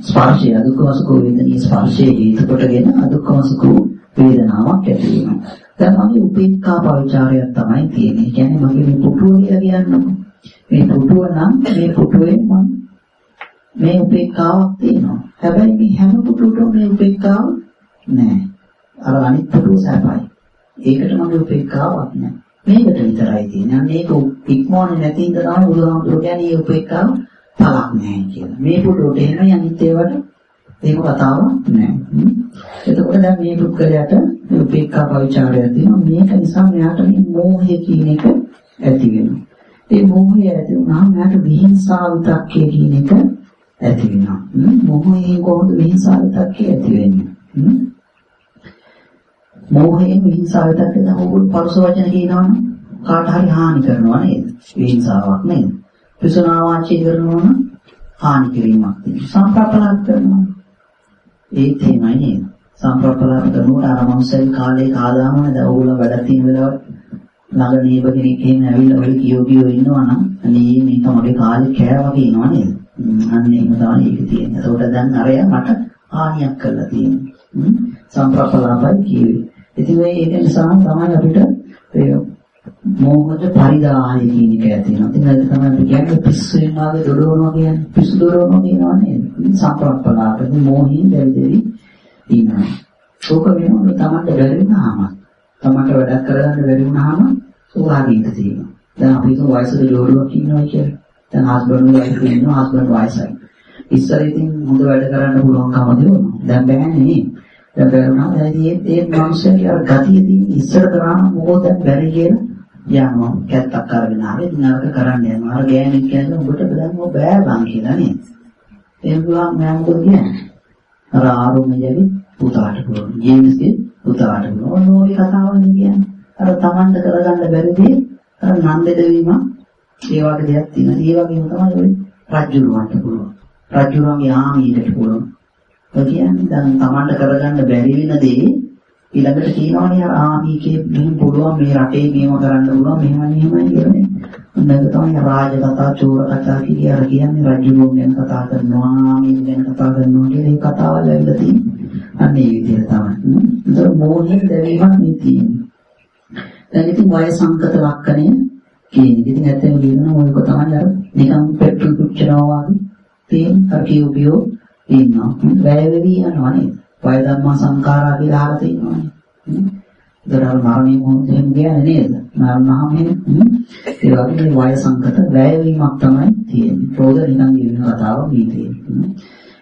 ස්පර්ශය අදුක්කම සුඛ වේදනී ස්පර්ශයේ හේතු කොටගෙන අදුක්කම සුඛ වේදනාවක් ඇති වෙනවා. දැන් මගේ උපේක්ඛා පවිචාරයක් තමයි තියෙන්නේ. කියන්නේ මගේ මේ පුටුව කියලා කියන්නකො. මේ පුටුව නම් මේ පුටුවේ මම මේ උපේක්ඛාවක් තියෙනවා. හැබැයි මේ හැම පුටුවකම මේ උපේක්ඛාව නැහැ. අර අනිත් පුටුව සැපයි. ඒකට මගේ උපේක්ඛාවක් නැහැ. මේකට විතරයි තියෙන්නේ. අන්න ඒක ඉක්මවන්නේ නැති ඉඳ තමයි බුදුහාමුදුරුවෝ කියන්නේ මේ උපේක්ඛාව පළක් නැහැ කියලා. මේ පුටුවට එන අනිත් ඒවාට එහෙම කතාවක් නැහැ. එතකොට දැන් මේ පුද්ගලයාට මේ උපේක්ඛා පවිචාරය තියෙනවා. මේක නිසා මෙයාට මේ මෝහය කියන එක ඇති වෙනවා. ඒ මෝහය ඇති වුණාම මෙයාට විහිංසා විතක්කය කියන එක ඇති වෙනවා. මොහොයෙන් කොහොමද විහිංසාව විතක්කේ ඇති වෙන්නේ? මොහයෙන් විහිංසාව විතක්කේ දහවුල් පරස වචන කියනවනම් කාට හරි හානි කරනවා නේද? විහිංසාවක් නේද? පිසුනා වාචී කරනවා නම් හානි කිරීමක් තියෙනවා. සම්ප්‍රප්පලාප කරනවා. ඒත් එහෙමයි නේද? සම්ප්‍රප්පලාප කරනකොට අර මනුස්සයගේ කාලේ කාදාමන දැන් ඕගොල්ලෝ වැඩ තියෙන වෙලාවට ළඟ නේබ කෙනෙක් එහෙම ඇවිල්ලා ඔය කියෝ කියෝ ඉන්නවා නම් අනේ මේක මගේ කාලේ කෑවා කියනවා නේද? අන්න එහෙම තමයි ඒක තියෙන්නේ. ඒකට දැන් අරයා මට හානියක් කරලා තියෙනවා. සම්ප්‍රප්පලාපයි කියුවේ. ඉතින් ඒක නිසා තමයි අපිට ඒ මොහොත පරිදාය කියන එක ඇති වෙනවා. ඉතින් ඒක තමයි අපි කියන්නේ පිස්සු වෙනවාගේ දොඩවනවා කියන්නේ. පිස්සු දොඩවනවා කියනවා නේද? සම්ප්‍රප්පලාප. මොහින් දෙවිදෙවි ඉන්නවා. ඕක වෙනවා තමන්ට බැරි වුණාම තමන්ට වැඩක් කරගන්න බැරි වුණාම සුභාගීත තියෙනවා. දැන් අපි හිතමු වයසක ජෝඩුවක් ඉන්නවා කියලා. දැන් හස්බන්ඩ් වයිෆ් ඉන්නවා හස්බන්ඩ් වයසයි. ඉස්සර ඉතින් හොඳ වැඩ කරන්න පුළුවන්කම තිබුණා. දැන් බෑනේ නේ. දැන් බැරුණා. දැන් ඒ ඒ මිනිස්සුන්ගේ අර ගතිය තියෙන ඉස්සර කරාම මොකද දැන් බැරි කියලා යනවා. කැත්තක් අරගෙන ආවේ ඉතින් අරක කරන්න යනවා. අර ගෑණික් කියන්නේ උඹට දැන් මො බෑ බං කියලා නේද? එහෙම ගියාම මම මොකද කියන්නේ? අර ආරෝමයේදී පුතාට පුළුවන්. ජේම්ස්ගේ පුතාට පුළුවන්. ඕනෝයි කතාවනේ කියන්නේ. අර Tamanට කරගන්න බැරි දේ අර නන්දෙද වීම ඒ වගේ දෙයක් තියෙනවා. ඒ වගේම තමයි ඔය රජුරවන්ට පුළුවන්. රජුරන්ගේ ආමීකට පුළුවන්. ඒ කියන්නේ දැන් Tamanට කරගන්න බැරි වෙන දේ ඊළඟට කියනවනේ අර ආමීකේ මෙහෙම පුළුවන් මේ රටේ මේව කරන්න පුළුවන් මෙහෙමයි මෙහෙමයි කියන්නේ. මේක තමයි රාජ කතා, චෝර කතා කිය අර කියන්නේ රජුරුවන් ගැන කතා කරනවා, ආමීන් ගැන කතා කරනවා කියන ඒ කතාවල් ඇවිල්ලා තියෙන්නේ. අන්න ඒ විදිහට තමයි. ඒතර මොහොතේ දැවීමක් නේ තියෙන්නේ. දැන් ඉතින් වය සංකත ලක්ෂණය කියන එක. ඉතින් ඇත්තම කියනවා ඔයක තමයි අර නිකන් පෙට්‍රල් පුච්චනවා වගේ තියෙන අර කියෝබියෝ ඉන්නවා. වැය වෙවි යනවා නේද? වය ධම්මා සංඛාරා කියලා අහලා තියෙනවානේ. දරල් මරණය මොහොතෙන් කියන්නේ නේද? මරණාම ඒ වගේ වය සංකත වැය වීමක් තමයි තියෙන්නේ. ප්‍රෝධ නිකන් කියන කතාව මේ තියෙන්නේ.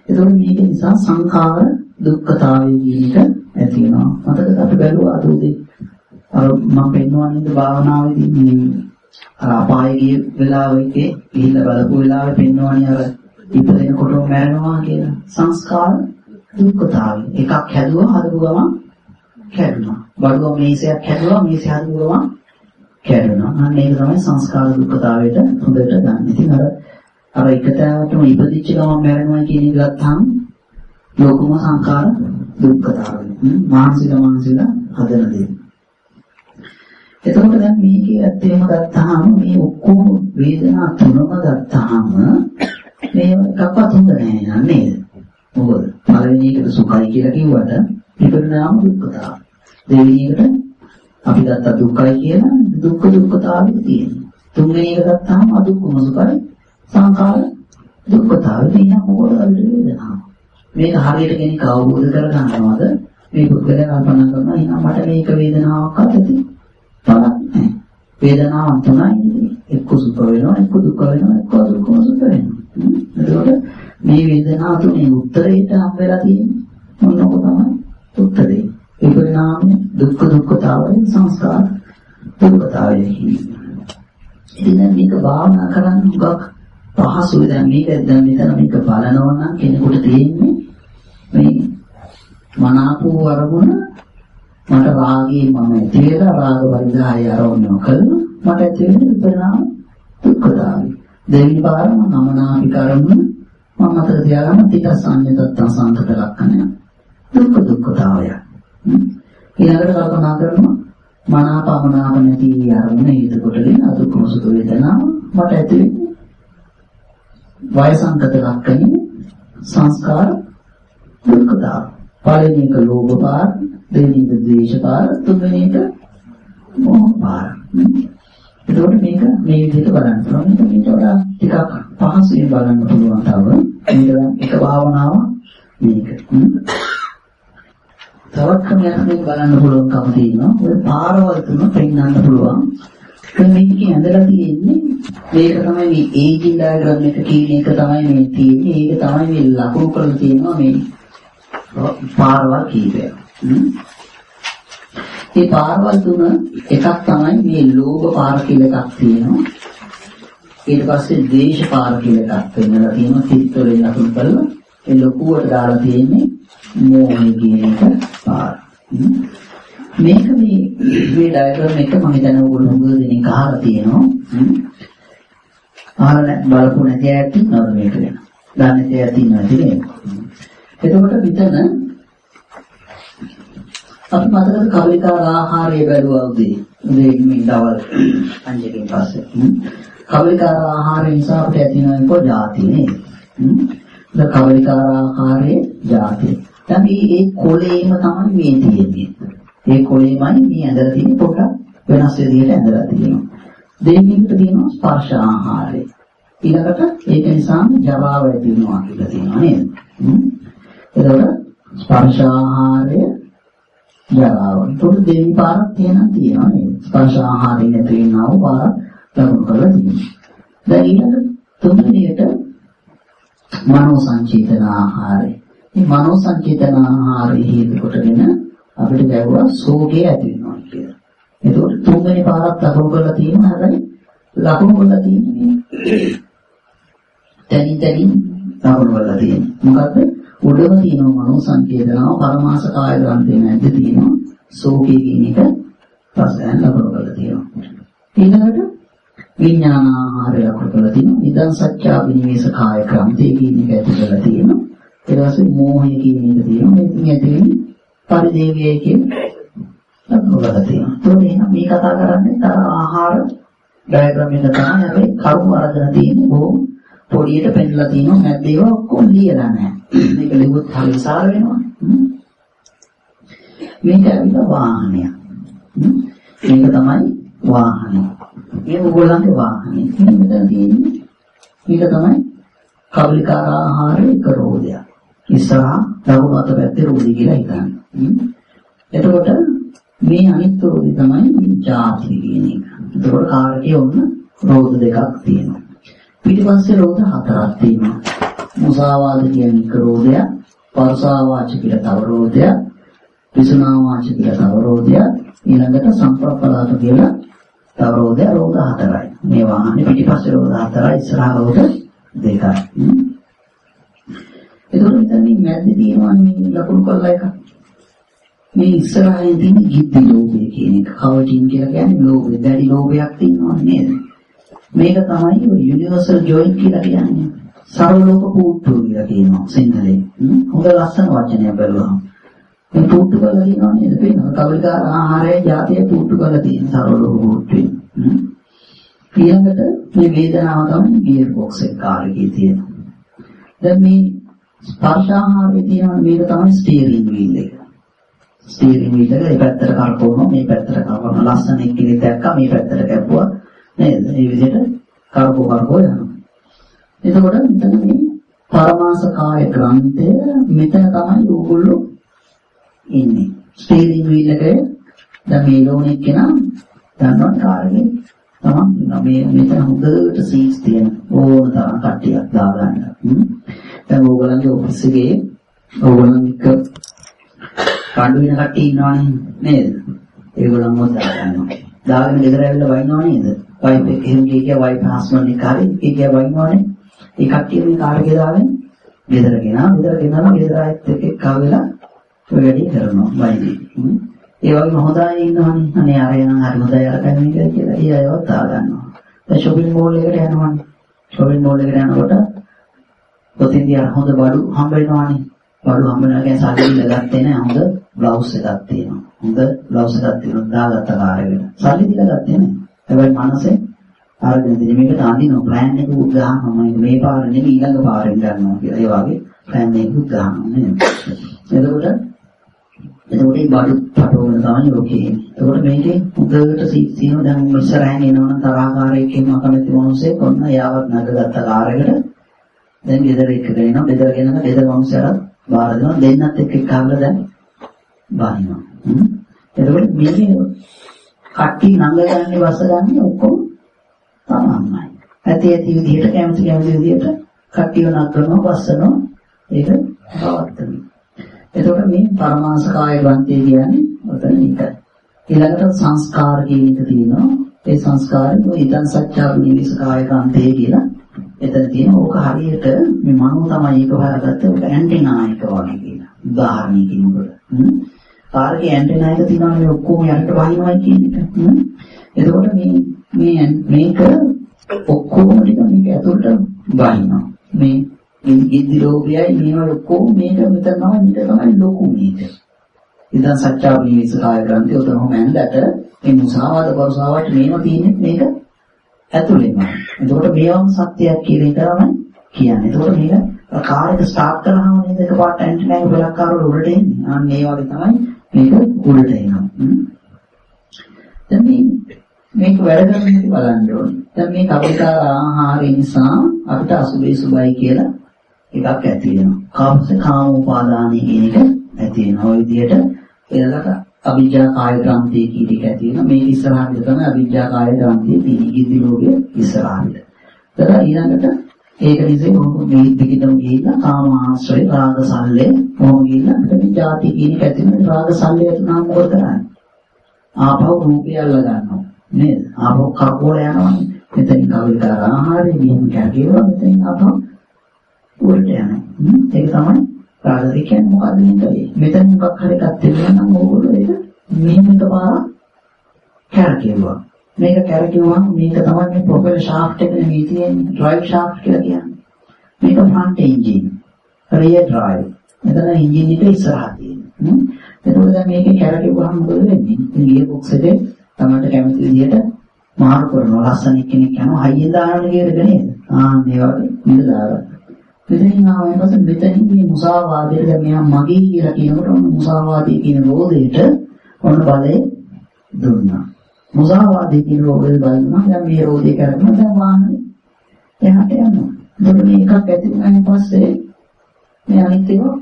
ඒතකොට මේක නිසා සංඛාර දුක්ඛතාවය කියන එක ඇති වෙනවා. මතකද අපි බැලුවා අද අර මම පෙන්වන්නේ භාවනාවේදී මේ අර අපායේ ගිය වෙලාවෙකේ ගිහිල්ලා බලපු වෙලාවේ පෙන්වන්නේ අර ඉපදෙනකොටම මැරෙනවා කියන සංස්කාර දුක්ඛතාවය. එකක් හැදුවා හදපු ගමන් කැඩුනා. බඩුව මේසයක් හැදුවා මේසය හදපු ගමන් කැඩුනා. අන්න ඒක තමයි සංස්කාර දුක්ඛතාවයට හොඳට ගන්න. ඉතින් අර අර එකතාවටම ඉපදිච්ච ගමන් මැරෙනවා කියන එක ගත්තාම ලෝකම සංකාර දුක්ඛතාවය. මානසික මානසික හදන දේ. එතකොට දැන් මේකේ ඇත්තේම ගත්තාම මේ ඔක්කොම වේදනා තුනම ගත්තාම මේ එකක්වත් හොඳ නෑ නේද? මොකද පළවෙනි එකට සුඛයි කියලා කිව්වට විපරිණාම දුක්ඛතාව. දෙවෙනි එකට අපි ගත්ත දුක්ඛයි කියලා දුක්ඛ දුක්ඛතාවය තියෙනවා. තුන්වෙනි එක ගත්තාම අදුක්ඛම සුඛයි සංඛාර දුක්ඛතාවය තියෙන මොකද වේදනාව. මේක හරියට කෙනෙක් අවබෝධ කරගන්නවද? මේක වෙන කල්පනා කරනවා එහෙනම් මට මේක වේදනාවක් ඇති පළක් නැහැ. වේදනාවක් තමයි එක්ක සුඛ වෙනවා එක්ක දුක වෙනවා එක්ක දුකම සුඛ වෙනවා. එතකොට මේ වේදනාව තුනේ උත්තරයට හම්බෙලා තියෙන්නේ. මොනක තමයි? උත්තරේ. ඒ පරිණාමය දුක්ඛ දුක්ඛතාවය සංස්කාර දුක්ඛතාවය. ඉතින් මේක භාවනා කරන්න හුඟක් පහසුයි. දැන් මේක දැන් මෙතන මේක බලනවා නම් කෙනෙකුට තියෙන්නේ මේ මනාපෝ අරමුණ මට රාගයේ මම ඇති වෙලා රාග පරිදාය ආරෝණය කළා මට ඇති වෙන විපරණාම දුක්ඛතාවය දෙවෙනි පාර මම නමනාපි කරමුණ මම මතක තියාගන්න තික සංයතත්ත සංකත ලක්ෂණය දුක්ඛ දුක්ඛතාවය ඊළඟට කල්පනා කරනවා මනාපමනාප නැති අරමුණ හේතු කොටගෙන අදුක්ඛම සුඛ වේදනාව මට ඇති වෙන්නේ වය සංකත ලක්ෂණය සංස්කාර දුක්ඛතාව. පළවෙනි එක ලෝභ පාර දෙවෙනි එක ද්වේෂ පාර තුන්වෙනි එක මෝහ පාර. එතකොට මේක මේ විදිහට බලන්න පුළුවන්. මේක ඊට වඩා ටිකක් පහසුවෙන් බලන්න පුළුවන් තව. මේක එක භාවනාව මේක. තවත් ක්‍රමයක් මේක බලන්න පුළුවන්කම තියෙනවා. ඔය පාරවල් තුන පෙන්වන්න පුළුවන්. මේකේ ඇඳලා තියෙන්නේ මේක තමයි මේ ඒජින් ඩයග්‍රෑම් එක කියන එක තමයි මේ තියෙන්නේ. ඒක තමයි මේ ලකුණු කරලා තියෙනවා මේ පාරවල් කීපයක්. මේ පාරවල් තුන එකක් තමයි මේ ලෝභ පාර කියලා එකක් තියෙනවා. ඊට පස්සේ දේශපාල කියලා එකක් වෙනලා තියෙනවා තිත් වලින් ලකුණු කරලා ඒ ලොකුවට දාලා තියෙන්නේ මෝහය කියන එක පාර. මේක මේ මේ ඩයග්‍රෑම් එක මම හිතන්නේ ඔයගොල්ලෝ හුඟ දෙනෙක් අහලා තියෙනවා. අහලා බලපු නැති අයත් ඉන්නවද මේක ගැන? දන්නේ නැති අයත් ඉන්නවද නේද? එතකොට විතන අපි මතකද කවලිකාර ආහාරය බැලුවා උදේ. උදේ මේ දවල් පංචකෙන් පස්සේ. කවලිකාර ආහාරය නිසා අපිට ඇති වෙන එක ಜಾති නේද? ද කවලිකාර ආහාරයේ ಜಾති. දැන් මේ කොලේම තමයි මේ තියෙන්නේ. ඒ කොලේමයි මේ ඇඳලා තියෙන්නේ පොඩ්ඩක් වෙනස් විදිහට ඇඳලා තියෙනවා. දෙන්නකට තියෙනවා ස්පර්ශ ආහාරය. ඊළඟට ඒක නිසා ජරාව ඇති වෙනවා කියලා තියෙනවා නේද? එතකොට ස්පර්ශ ආහාරය ජරාව. ඒකට දෙවි පාරක් තියෙනවා තියෙනවා නේද? ස්පර්ශ ආහාරයෙන් ඇති වෙනව පාරක් ලබන කරලා තියෙනවා. දැන් ඊළඟ තුන්වෙනියට මනෝ සංචේතන ආහාරය. මේ මනෝ සංචේතන ආහාරය හේතු කොටගෙන අපිට දැවුවා සෝගේ ඇති වෙනවා කියලා. ඒකෝට තුන්වෙනි පාරක් ලකුණු කරලා තියෙනවා හැබැයි ලකුණු කරලා තියෙන්නේ තැනින් තැනින් ලකුණු කරලා තියෙන්නේ. මොකද්ද? උඩම තියෙනවා මනෝ සංකේතනාව පරමාස කාය ග්‍රන්ථයේ නැද්ද තියෙනවා සෝකේ කියන එක පස්සෙන් ලකුණු කරලා තියෙනවා. ඊළඟට විඥාන ආහාරය ලකුණු කරලා තියෙනවා. ඉදන් සත්‍යා විනිවේෂ කාය ග්‍රන්ථයේ කියන එක ඇති කරලා තියෙනවා. ඊට පස්සේ මෝහය කියන එක තියෙනවා. මේකෙන් ඇති වෙන්නේ පරිදේවයේ කියන ලකුණු කරලා තියෙනවා. ඒකෝට එහෙනම් මේ කතා කරන්නේ තර ආහාර ඩයග්‍රෑම් එක තමයි හැබැයි කරුණු අරගෙන තියෙන්නේ බොහොම පොඩියට පෙන්නලා තියෙනවා නැත්නම් ඒවා ඔක්කොම ලියලා නැහැ. මේක ලිව්වොත් හරි විශාල වෙනවා. මේක ඇවිල්ලා වාහනයක්. මේක තමයි වාහනය. මේ ඕගොල්ලන්ගේ වාහනය. මෙතන තියෙන්නේ මේක තමයි කවලිකාර ආහාරයේ කරෝදයක්. ඉස්සරහා දකුණු අත පැත්තේ රෝදි කියලා හිතන්න. එතකොට මේ අනිත් රෝදි තමයි ජාති කියන එක. එතකොට කාර්කයේ ඔන්න රෝද දෙකක් තියෙනවා. පිටිපස්සේ රෝධ හතරක් තියෙනවා. මුසාවාද කියන එක රෝධයක්, පරසාවාච කියලා තව රෝධයක්, විසුනාවාච කියලා තව රෝධයක්, ඊළඟට සම්ප්‍රප්පලාත කියලා තව රෝධය රෝධ හතරයි. මේ වාහනේ පිටිපස්සේ රෝධ හතරයි, ඉස්සරහා රෝධ දෙකයි. ඒකෝට මෙතන මේ මැද්දේ තියෙනවා මේ ලකුණු කරලා එකක්. මේ ඉස්සරහින් තියෙන ගිද්දි ලෝභය කියන එක. කවටින් කියලා කියන්නේ ලෝභය. දැඩි ලෝභයක් තියෙනවා නේද? මේක තමයි ඔය යුනිවර්සල් ජොයින්ට් කියලා කියන්නේ. සර්වලෝක පුට්ටු කියලා කියනවා සිංහලෙන්. හොඳ ලස්සන වචනයක් බලුවහම. මේ පුට්ටු කරලා කියනවා නේද? පේනවා. කවලිකාර ආහාරයේ જાතිය පුට්ටු කරලා තියෙන සර්වලෝක පුට්ටුවෙන්. ඊළඟට මේ වේදනාව තමයි ගියර් බොක්ස් එක කාර්යයේ තියෙනවා. දැන් මේ ස්පර්ශ ආහාරයේ තියෙන මේක තමයි ස්ටියරින් වීල් එක. ස්ටියරින් වීල් එක මේ පැත්තට කරකවනවා මේ පැත්තට කරකවනවා. ලස්සන එක්කෙනෙක් දැක්කා මේ පැත්තට කැපුවා. නේද? මේ විදිහට කරකෝ කරකෝ යනවා. එතකොට මෙතන මේ පරමාස කාය ග්‍රන්ථය මෙතන තමයි ඕගොල්ලෝ ඉන්නේ. ස්ටීරින් වීල් එකේ දැන් මේ ලෝණෙක් කෙනා දන්නවත් කාර්යයේ තමයි මේ මෙතන හොඳට සීට්ස් තියෙන ඕන තරම් කට්ටියක් දාගන්න. දැන් ඕගොල්ලන්ගේ ඔෆිස් එකේ ඕගොල්ලන් එක්ක කණ්ඩු වෙන කට්ටිය ඉන්නවනේ නේද? ඒගොල්ලන්ව දාගන්නවා. දාගෙන ගෙදර ඇවිල්ලා වයින්නවා නේද? වයිෆ් එක එහෙම කිය කිය වයිෆ් හස්බන්ඩ් එක හරි කිය කිය වයින්නවනේ. ඒ කට්ටිය මේ කාර් එකේ දාගෙන ගෙදර ගෙනා ගෙදර ගෙනාම ගෙදර ආයෙත් එක්ක කාවෙලා ඔය වැඩි කරනවා වයින්. ඒ වගේම හොඳ අය ඉන්නවනේ. අනේ අර එනම් හරි හොඳයි අර කන්නේ කියලා. ඒ අයවත් දාගන්නවා. දැන් shopping mall එකට යනවනේ. shopping mall එකට යනකොට ඔතෙන්දී අර හොඳ බඩු හම්බ වෙනවනේ. බඩු හම්බ වෙනවා කියන්නේ සල්ලි දීලා ගත්තේ නැහැ. හොඳ බ්ලවුස් එකක් තියෙනවා. හොඳ බ්ලවුස් එකක් තියෙනවා. දාගත්ත කාර්යයකට. සල්ලි දීලා ගත්තේ නැහැ. හැබැයි මනසේ අරගෙන ඉතින් මේකට අඳින ප්ලෑන් එක උදාහරණම මේ පාර නෙමෙයි ඊළඟ පාරෙන් ගන්නවා කියලා. ඒ වගේ ප්ලෑන් එකක් උදාහරණ නේද? එතකොට එතකොට මේ බඩු පටවන තමයි ඔකේ. එතකොට මේකේ හොඳට සීසීනෝ දැන් ඉස්සරහින් එනවනම් තරහකාරයෙක්ම අකමැති මොනසෙක් ඔන්න එයාවත් නැගගත්ත කාර්යයකට දැන් ගෙදර එක්කගෙන එනවා. ගෙදර ගෙනන ගෙදර මොනසරත් බාර දෙනවා. දෙන්නත් එක්ක එක්කවල දැන් බාහිනවා. එතකොට මේ කට්ටි නංග ගන්නේ වස ගන්නේ ඔක්කොම තමන්මයි. ඇති ඇති විදිහට කැමති කැමති විදිහට කට්ටිය නගනවා වස්සනවා ඒක පවත්තන. එතකොට මේ පරමාංශ කාය ග්‍රන්ථය කියන්නේ ඔතන එකයි. ඊළඟට සංස්කාර කියන එක තියෙනවා. ඒ සංස්කාරය ඔය ඉදන් සත්‍යාව නිවිස කායකාන්තේ කියලා එතන තියෙන ඕක හරියට මේ මනෝ තමයි ඒක හොයාගත්තේ ඕක ඇන්ටිනා එක වගේ කියලා. උදාහරණයකින් උකට. කාර්ගේ ඇන්ටිනා එක තියෙනවා මේ ඔක්කොම යන්න වහිනවා කියන එක. එතකොට මේ මේ මේක ඔක්කොම ටික මේක ඇතුළට වහිනවා. මේ ඉන්ද්‍රිය රෝගයයි මේවා ඔක්කොම මේක මෙතන තමයි මේක තමයි ලොකු මේක. ඉතින් සත්‍යාව නිවිස කාය ග්‍රන්ථය උතන හොම ඇඳට මේ මුසාවාද පරසාවට මේව තියෙන්නේ මේක ඇතුළෙම. එතකොට මේවම සත්‍යයක් කියන එක තමයි කියන්නේ. එතකොට මේක කාර් එක ස්ටාර්ට් කරාම නේද එකපාරට ඇන්ටිනා එක බලක් කාරවල උඩට එන්නේ. අන්න ඒ වගේ තමයි මේක උඩට එනවා. දැන් මේ මේක වැරදෙන්නේ නැති බලන්න ඕනේ. දැන් මේ කපිතා ආහාරය නිසා අපිට අසුභේ සුභයි කියලා එකක් ඇති වෙනවා. කප්ස කාම උපාදානය කියන එක ඇති වෙනවා. ওই විදිහට එනකට අවිජ්ජා කාය ග්‍රන්ථයේ කියන එක ඇති වෙනවා. මේ ඉස්සරහට තමයි අවිජ්ජා කාය ග්‍රන්ථයේ තීගිදි ලෝකයේ ඉස්සරහට. ඒතර ඊළඟට ඒක නිසා කොහොම මේ පිටිටම ගිහිල්ලා කාම ආශ්‍රය රාග සල්ලේ කොහොම ගිහිල්ලා අපිට මේ ಜಾති කියන කැතින රාග සල්ලේ තුනක් මොකද කරන්නේ ආපහු රූපය අල්ල ගන්නවා නේද? ආපහු කපෝල යනවානේ. මෙතන කවිකාර ආහාරය ගිහින් කැටියවා මෙතන ආපහු උඩට යනවා. ඒක තමයි රාගය කියන්නේ මොකද්ද මේකේ? මෙතන මොකක් හරි එකක් තියෙනවා නම් ඕගොල්ලෝ ඒක මේ එකපාරක් කැරකෙවුවා. මේක කැරකෙවුවම මේක තමයි මේ ප්‍රොපෙලර් ෂාෆ්ට් එක නෙමෙයි තියෙන්නේ. ඩ්‍රයිව් ෂාෆ්ට් කියලා කියන්නේ. මේක ෆ්‍රන්ට් එන්ජින්. Rear drive. මෙතන එන්ජින් එක ඉස්සරහා තියෙනවා. එතකොට දැන් මේකේ කැරකෙවුවම මොකද වෙන්නේ? ගියර් බොක්ස් එකේ තමයි කැමති විදිහට මාරු කරනවා. ලස්සන කෙනෙක් යනවා හයියෙන් දාන්න කියලාද නේද? ආ මේ වගේ නේද දාලා. මෙතනින් ආවම පස්සේ මෙතනින් මේ මුසාවාදයට දැන් මෙයා මගේ කියලා කියනකොට ඔන්න මුසාවාදී කියන රෝදයට ඔන්න බලය දුන්නා. මුසාවාදී කියන රෝදේ බලනවා දැන් මේ රෝදේ කරගෙන දැන් වාහනේ එහාට යනවා. එතකොට මේ එකක් ඇති වුණාන් පස්සේ මේ අනිත් ඒවා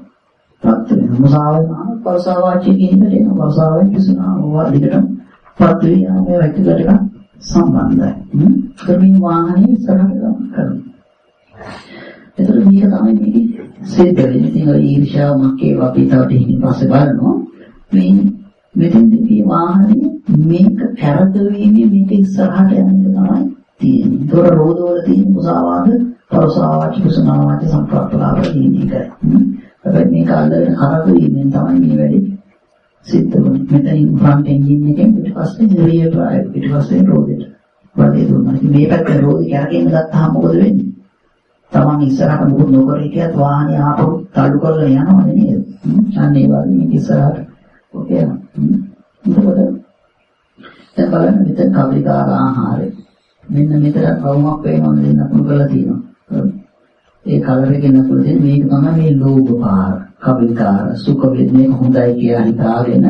ප්‍රත් වෙනවා. මුසාවෙන් ආන පරසාවාචී කියන එකට එනවා. පරසාවෙන් කිසිනා ඕවා දිගටම ප්‍රත් වෙනවා. මේ වැක්කලට එකක් සම්බන්ධයි. හ්ම්. මේ වාහනේ ඉස්සරහට කරනවා. එතකොට මේක තමයි මේක සිද්ධ වෙන්නේ. ඉතින් ඔය ඊර්ෂ්‍යාව මක්කේ අපි තව ටිකකින් පස්සේ බලනවා. මේ මෙතෙන්දී වාහනේ මේක කරදවීමේ මේක ඉස්සරහට යන එක තමයි තියෙන්නේ. ඒතොර රෝදවල තියෙන මුසාවාද, පරසාවාච කුසනාවාච සම්ප්‍රාප්තලාව තියෙන එකයි. හැබැයි මේක අල්ලගෙන කරදවීමෙන් තමයි මේ වැඩේ සිද්ධ වෙන්නේ. මෙතනින් ෆ්‍රන්ට් එන්ජින් එකෙන් පිටිපස්සේ රියර් ඩ්‍රයිව් පිටිපස්සේ රෝදෙට. වගේ දුන්නා. මේ පැත්තේ රෝදේ කරගෙන ගත්තාම මොකද වෙන්නේ? තමන් ඉස්සරහට මුකුත් නොකර හිටියත් වාහනේ ආපහු තල්ලු කරලා යනවනේ නේද? අන්න ඒ වගේ මේක ඉස්සරහට ඔකේ යනවා. එතකොට දැන් බලන්න මෙතන කවරිකාර ආහාරය. මෙන්න මෙතන කවුමක් වෙනවද දෙන්න පුරු කරලා තියෙනවා. ඒ කලර එකේ නතුල දෙන මේක තමයි මේ ලෝභ පාර. කවරිකාර සුඛ වේදනේක හොඳයි කියලා හිතාගෙන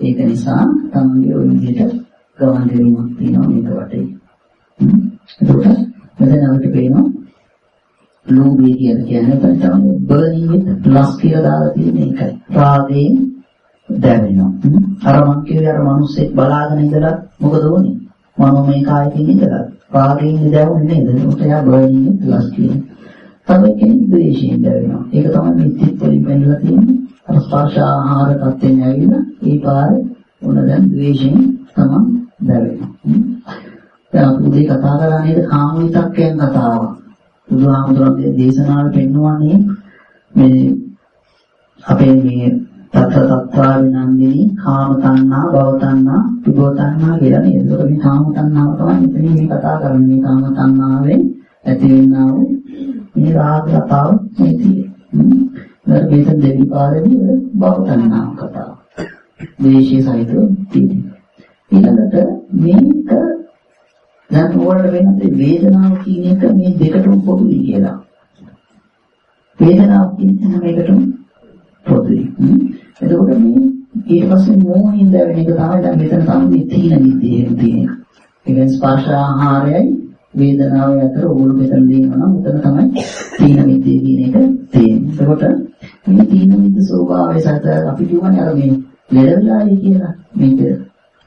ඒක නිසා තමයි ඔය විදිහට ගමන් කිරීමක් තියෙනවා මේක වටේ. එතකොට මෙතන අපිට පේනවා ලෝභය කියලා කියන්නේ තමයි බර්නින් විත් ප්ලස් කියලා දාලා තියෙන එකයි. රාගයෙන් දැවෙනවා. අර මං කියවේ අර මිනිස්සෙක් බලාගෙන ඉඳලා මොකද වුනේ? මනෝමය කායකින් ඉඳලා රාගයෙන් දැවුනේ නේද? ඒකට යා බර්නින් විත් ප්ලස් කියන්නේ. තව කෙනෙක් ද්වේෂයෙන් දැවෙනවා. ඒක තමයි මිත්‍යිත් වලින් පෙන්නලා තියෙන්නේ. අර ස්පර්ශ ආහාර තත්ත්වෙන් ඇවිල්ලා ඒ පාරේ උන දැන් ද්වේෂයෙන් තමයි දැවෙනවා. දැන් අපි උදේ කතා කරා නේද කාම විතක්කයන් කතාව. බුදුහාමුදුරන්ගේ දේශනාවේ පෙන්වන්නේ මේ අපේ මේ තත්ත තත්තා විනන්දිනී කාම තණ්හා භව තණ්හා විභව තණ්හා කියලා නේද? ඒක මේ කාම තණ්හාව තමයි මෙතන මේ කතා කරන්නේ. මේ කාම තණ්හාවෙන් ඇති වෙනා වූ මේ රාග කතාව මේ තියෙන්නේ. මේක දෙවි පාරේදී භව තණ්හා කතාව. දේශී සහිතව තියෙන්නේ. ඊළඟට මේක දැන් ඕකට වෙන්නේ වේදනාව කියන එක මේ දෙකටම පොදුයි කියලා. වේදනාව කියන හැම එකටම පොදුයි. එතකොට මේ ඊට පස්සේ මොහින් දැවෙන එක තමයි දැන් මෙතන තමයි තීන විදියේ තියෙන. ඒ කියන්නේ ස්පර්ශ ආහාරයයි වේදනාව අතර ඕන මෙතන දෙනවා නම් උතන තමයි තීන විදියේ කියන එක තියෙන්නේ. එතකොට මේ තීන විද්ද ස්වභාවය සත අපි කියවනේ අර මේ ලෙඩ වෙලායි කියලා මේක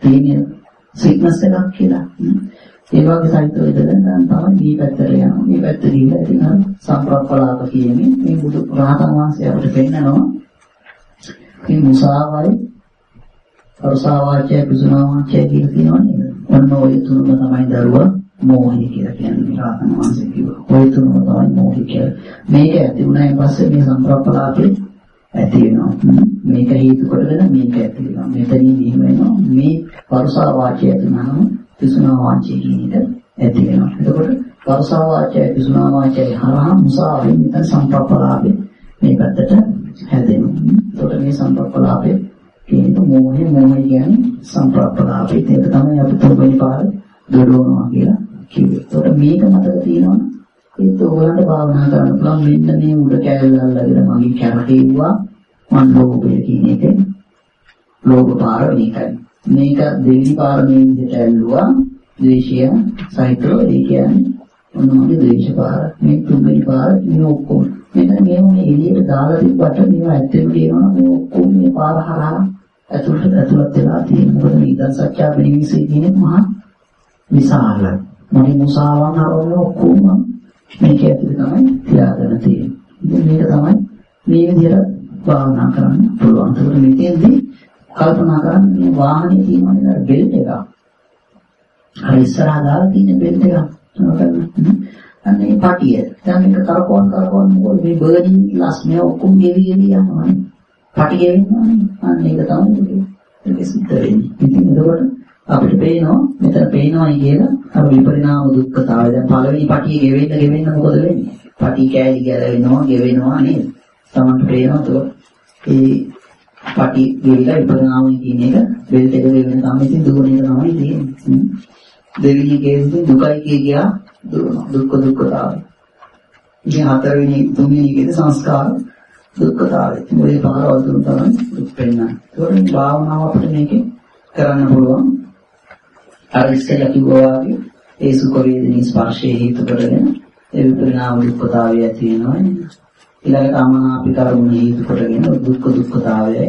තීන සිග්නස් එකක් කියලා. ඒ වගේ සාහිත්‍ය වලදී දැන් තමයි මේ පැත්තට යනවා. මේ පැත්ත ගිහිල්ලා ඉතින් අර සම්ප්‍රප්පලාප කියන්නේ මේ බුදු රහතන් වහන්සේ අපිට පෙන්නනවා. මේ මුසාවයි අරසාවාචය පිසුනාවාචය කියලා තියෙනවා නේද? ඔන්න ඔය තුනම තමයි දරුවා මෝහය කියලා කියන්නේ රාතන වංශය කිව්වා. ඔය තුනම තමයි මෝහය කියලා. මේක ඇති වුණායින් පස්සේ මේ සම්ප්‍රප්පලාපේ ඇති වෙනවා. මේක හේතු කොටගෙන මේක ඇති වෙනවා. මෙතනින් එහෙම වෙනවා. මේ වර්ෂා වාචය ඇති වුණාම පිසුනා වාචය කියන එක ඇති වෙනවා. එතකොට වර්ෂා වාචය පිසුනා වාචය හරහා මුසාවෙන් මෙතන සම්ප්‍රප්පලාපේ මේ පැත්තට හැදෙනවා. එතකොට මේ සම්ප්‍රප්පලාපේ කියන මෝහය මෝහය කියන්නේ සම්ප්‍රප්පලාපේ. ඒක තමයි අපි තුන්වෙනි පාරේ දොඩවනවා කියලා කිව්වේ. එතකොට මේක මතක තියෙනවනේ ඒත් ඔයගලන්ට භාවනා කරන්න පුළුවන් මෙන්න මේ උඩ කැලල අල්ලගෙන මගේ කැරකෙව්වා මන් ලෝභය කියන එක. ලෝභ පාර මේකයි. මේක දෙවි පාර මේ විදිහට ඇල්ලුවා. ද්වේෂය සහිතව ඒ කියන්නේ ඔන්න මගේ ද්වේෂ පාර? මේ තුන්වෙනි පාර මේ ඔක්කොම. මෙතන මේ මේ එළියට දාලා තිබ්බට මේවා ඇත්තම කියනවා මේ ඔක්කොම මේ පාර හරහා ඇතුළට ඇතුළත් වෙලා තියෙන මොකද මේ ඉදන් සත්‍ය වෙනිවිසේ කියන මහා විශාල මගේ මුසාවන් අරගෙන ඔක්කොම මේක ඇතුලේ තමයි තියාගෙන තියෙන්නේ. ඉතින් මේක තමයි මේ විදිහට භාවනා කරන්න පුළුවන්. ඒකට මෙතෙන්දී කල්පනා කරන්න මේ වාහනේ තියෙන බෙල්ට් එක. අර ඉස්සරහා දාලා තියෙන බෙල්ට් එක. අනේ පටිය. දැන් මේක කරකවන කරකවන මොකද මේ බර්නින් ග්ලාස් මේ ඔක්කොම ගෙවි ගෙවි යනවා. පටිය වෙනවානේ. අන්න ඒක තමයි ඒක සිද්ධ වෙන්නේ. ඉතින් එතකොට අපිට පේනවා මෙතන පේනවායි කියලා අර විපරිණාම දුක්ඛතාවය. දැන් පළවෙනි පටිය ගෙවෙන්න ගෙවෙන්න මොකද වෙන්නේ? පටි කෑලි ගැලවෙනවා ගෙවෙනවා නේද? තමන්ට පේනවා ඒක ඒ පටි ගෙවිලා විපරිණාමය කියන එක බෙල්ට් එක ගෙවෙන කම ඉතින් දුවන එක තමයි තියෙන්නේ. දෙවෙනි කේසෙන් දුකයි කිය කියා දුවනවා. දුක්ඛ දුක්ඛතාවය. ඉතින් හතරවෙනි තුන්වෙනි කේස සංස්කාර දුක්ඛතාවය. මේ පාරවල් තුන තමයි දුක් වෙන්නේ. ඒකෙන් භාවනාව අපිට මේකේ කරන්න පුළුවන්. අර ඉස්සෙල්ලා කිව්වා වගේ ඒ සුඛ වේදනී ස්පර්ශයේ හේතු කොටගෙන ඒ විපරිණාම දුක්ඛතාවය ඇති වෙනවා ඊළඟට අමනාපික අරමුණ හේතු කොටගෙන දුක්ඛ දුක්ඛතාවයයි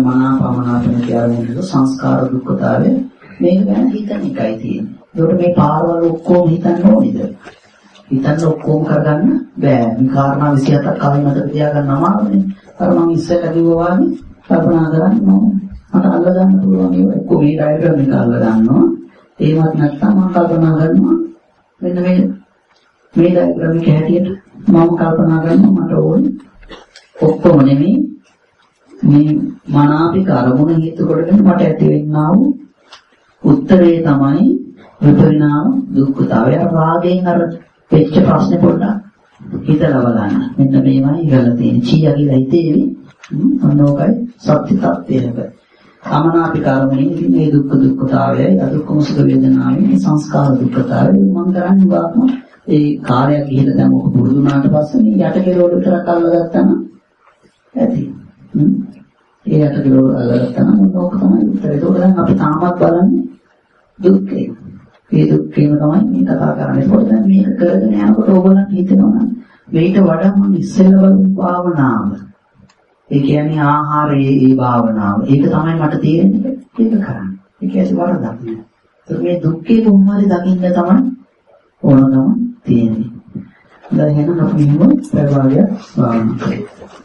මනාපමනාපන කියන සංස්කාර දුක්ඛතාවය මේක ගැන හිතන එකයි තියෙන්නේ. ඒකට මේ පාරවල් ඔක්කොම හිතන්න ඕනේද? හිතන්න ඔක්කොම කරගන්න බෑ. මේ කාරණා 27ක් කලින් මතක තියාගන්න අමාරුනේ. අර මම ඉස්සෙල්ලා කිව්වා වගේ කල්පනා කරන්න ඕනේ. මට අල්ල ගන්න පුළුවන් ඒවා එක්ක මේ ඩයග්‍රෑම් එක අල්ල ගන්නවා. ඒවත් නැත්නම් මම කල්පනා කරනවා මෙන්න මේ මේ ඩයග්‍රෑම් එක හැටියට මම කල්පනා කරනවා මට ඕනේ ඔක්කොම නෙමෙයි මේ මනාපික අරමුණ හේතු කොටගෙන මට ඇති වෙන්නා වූ උත්තරේ තමයි විපරිණාම දුක්ඛතාවය රාගයෙන් අර වෙච්ච ප්‍රශ්නේ පොඩ්ඩක් හිතලා බලන්න. මෙන්න මේවයි ඉහළ තියෙන චීය කියලා හිතේවි අනෝකයි සත්‍ය tattයක සමනාපි කර්මනේ ඉතින් මේ දුක්ඛ දුක්ඛතාවයයි අදුක්ඛම සුඛ වේදනාවයි මේ සංස්කාර දුක්ඛතාවය මම කරන්නේ වාක්ම ඒ කාර්යයක් ගිහිල්ලා දැන් ඔක පුරුදු වුණාට පස්සේ මේ යට කෙරවල විතරක් අල්ලගත්තා නම් ඇති ඒ යට කෙරවල අල්ලගත්තා නම් ඕක තමයි උත්තර. ඒක දැන් අපි තාමත් බලන්නේ දුක්ඛේ මේ දුක්ඛේම තමයි මේ කතා කරන්නේ. ඒකට දැන් මේක කරගෙන යනකොට ඕගොල්ලන් හිතනවා නම් මේට වඩා මම ඉස්සෙල්ලා බලමු භාවනාව ඒ කියන්නේ ආහාරයේ ඒ භාවනාව. ඒක තමයි මට තේරෙන්නේ. ඒක කරන්න. ඒක ඇයි වරදක් නෑ. ඒක මේ දුක්ඛේ කොහොමද දකින්න තමයි ඕනකම තියෙන්නේ. දැන් එහෙනම් අපි මෙහෙම ප්‍රවාහය භාවනා කරමු.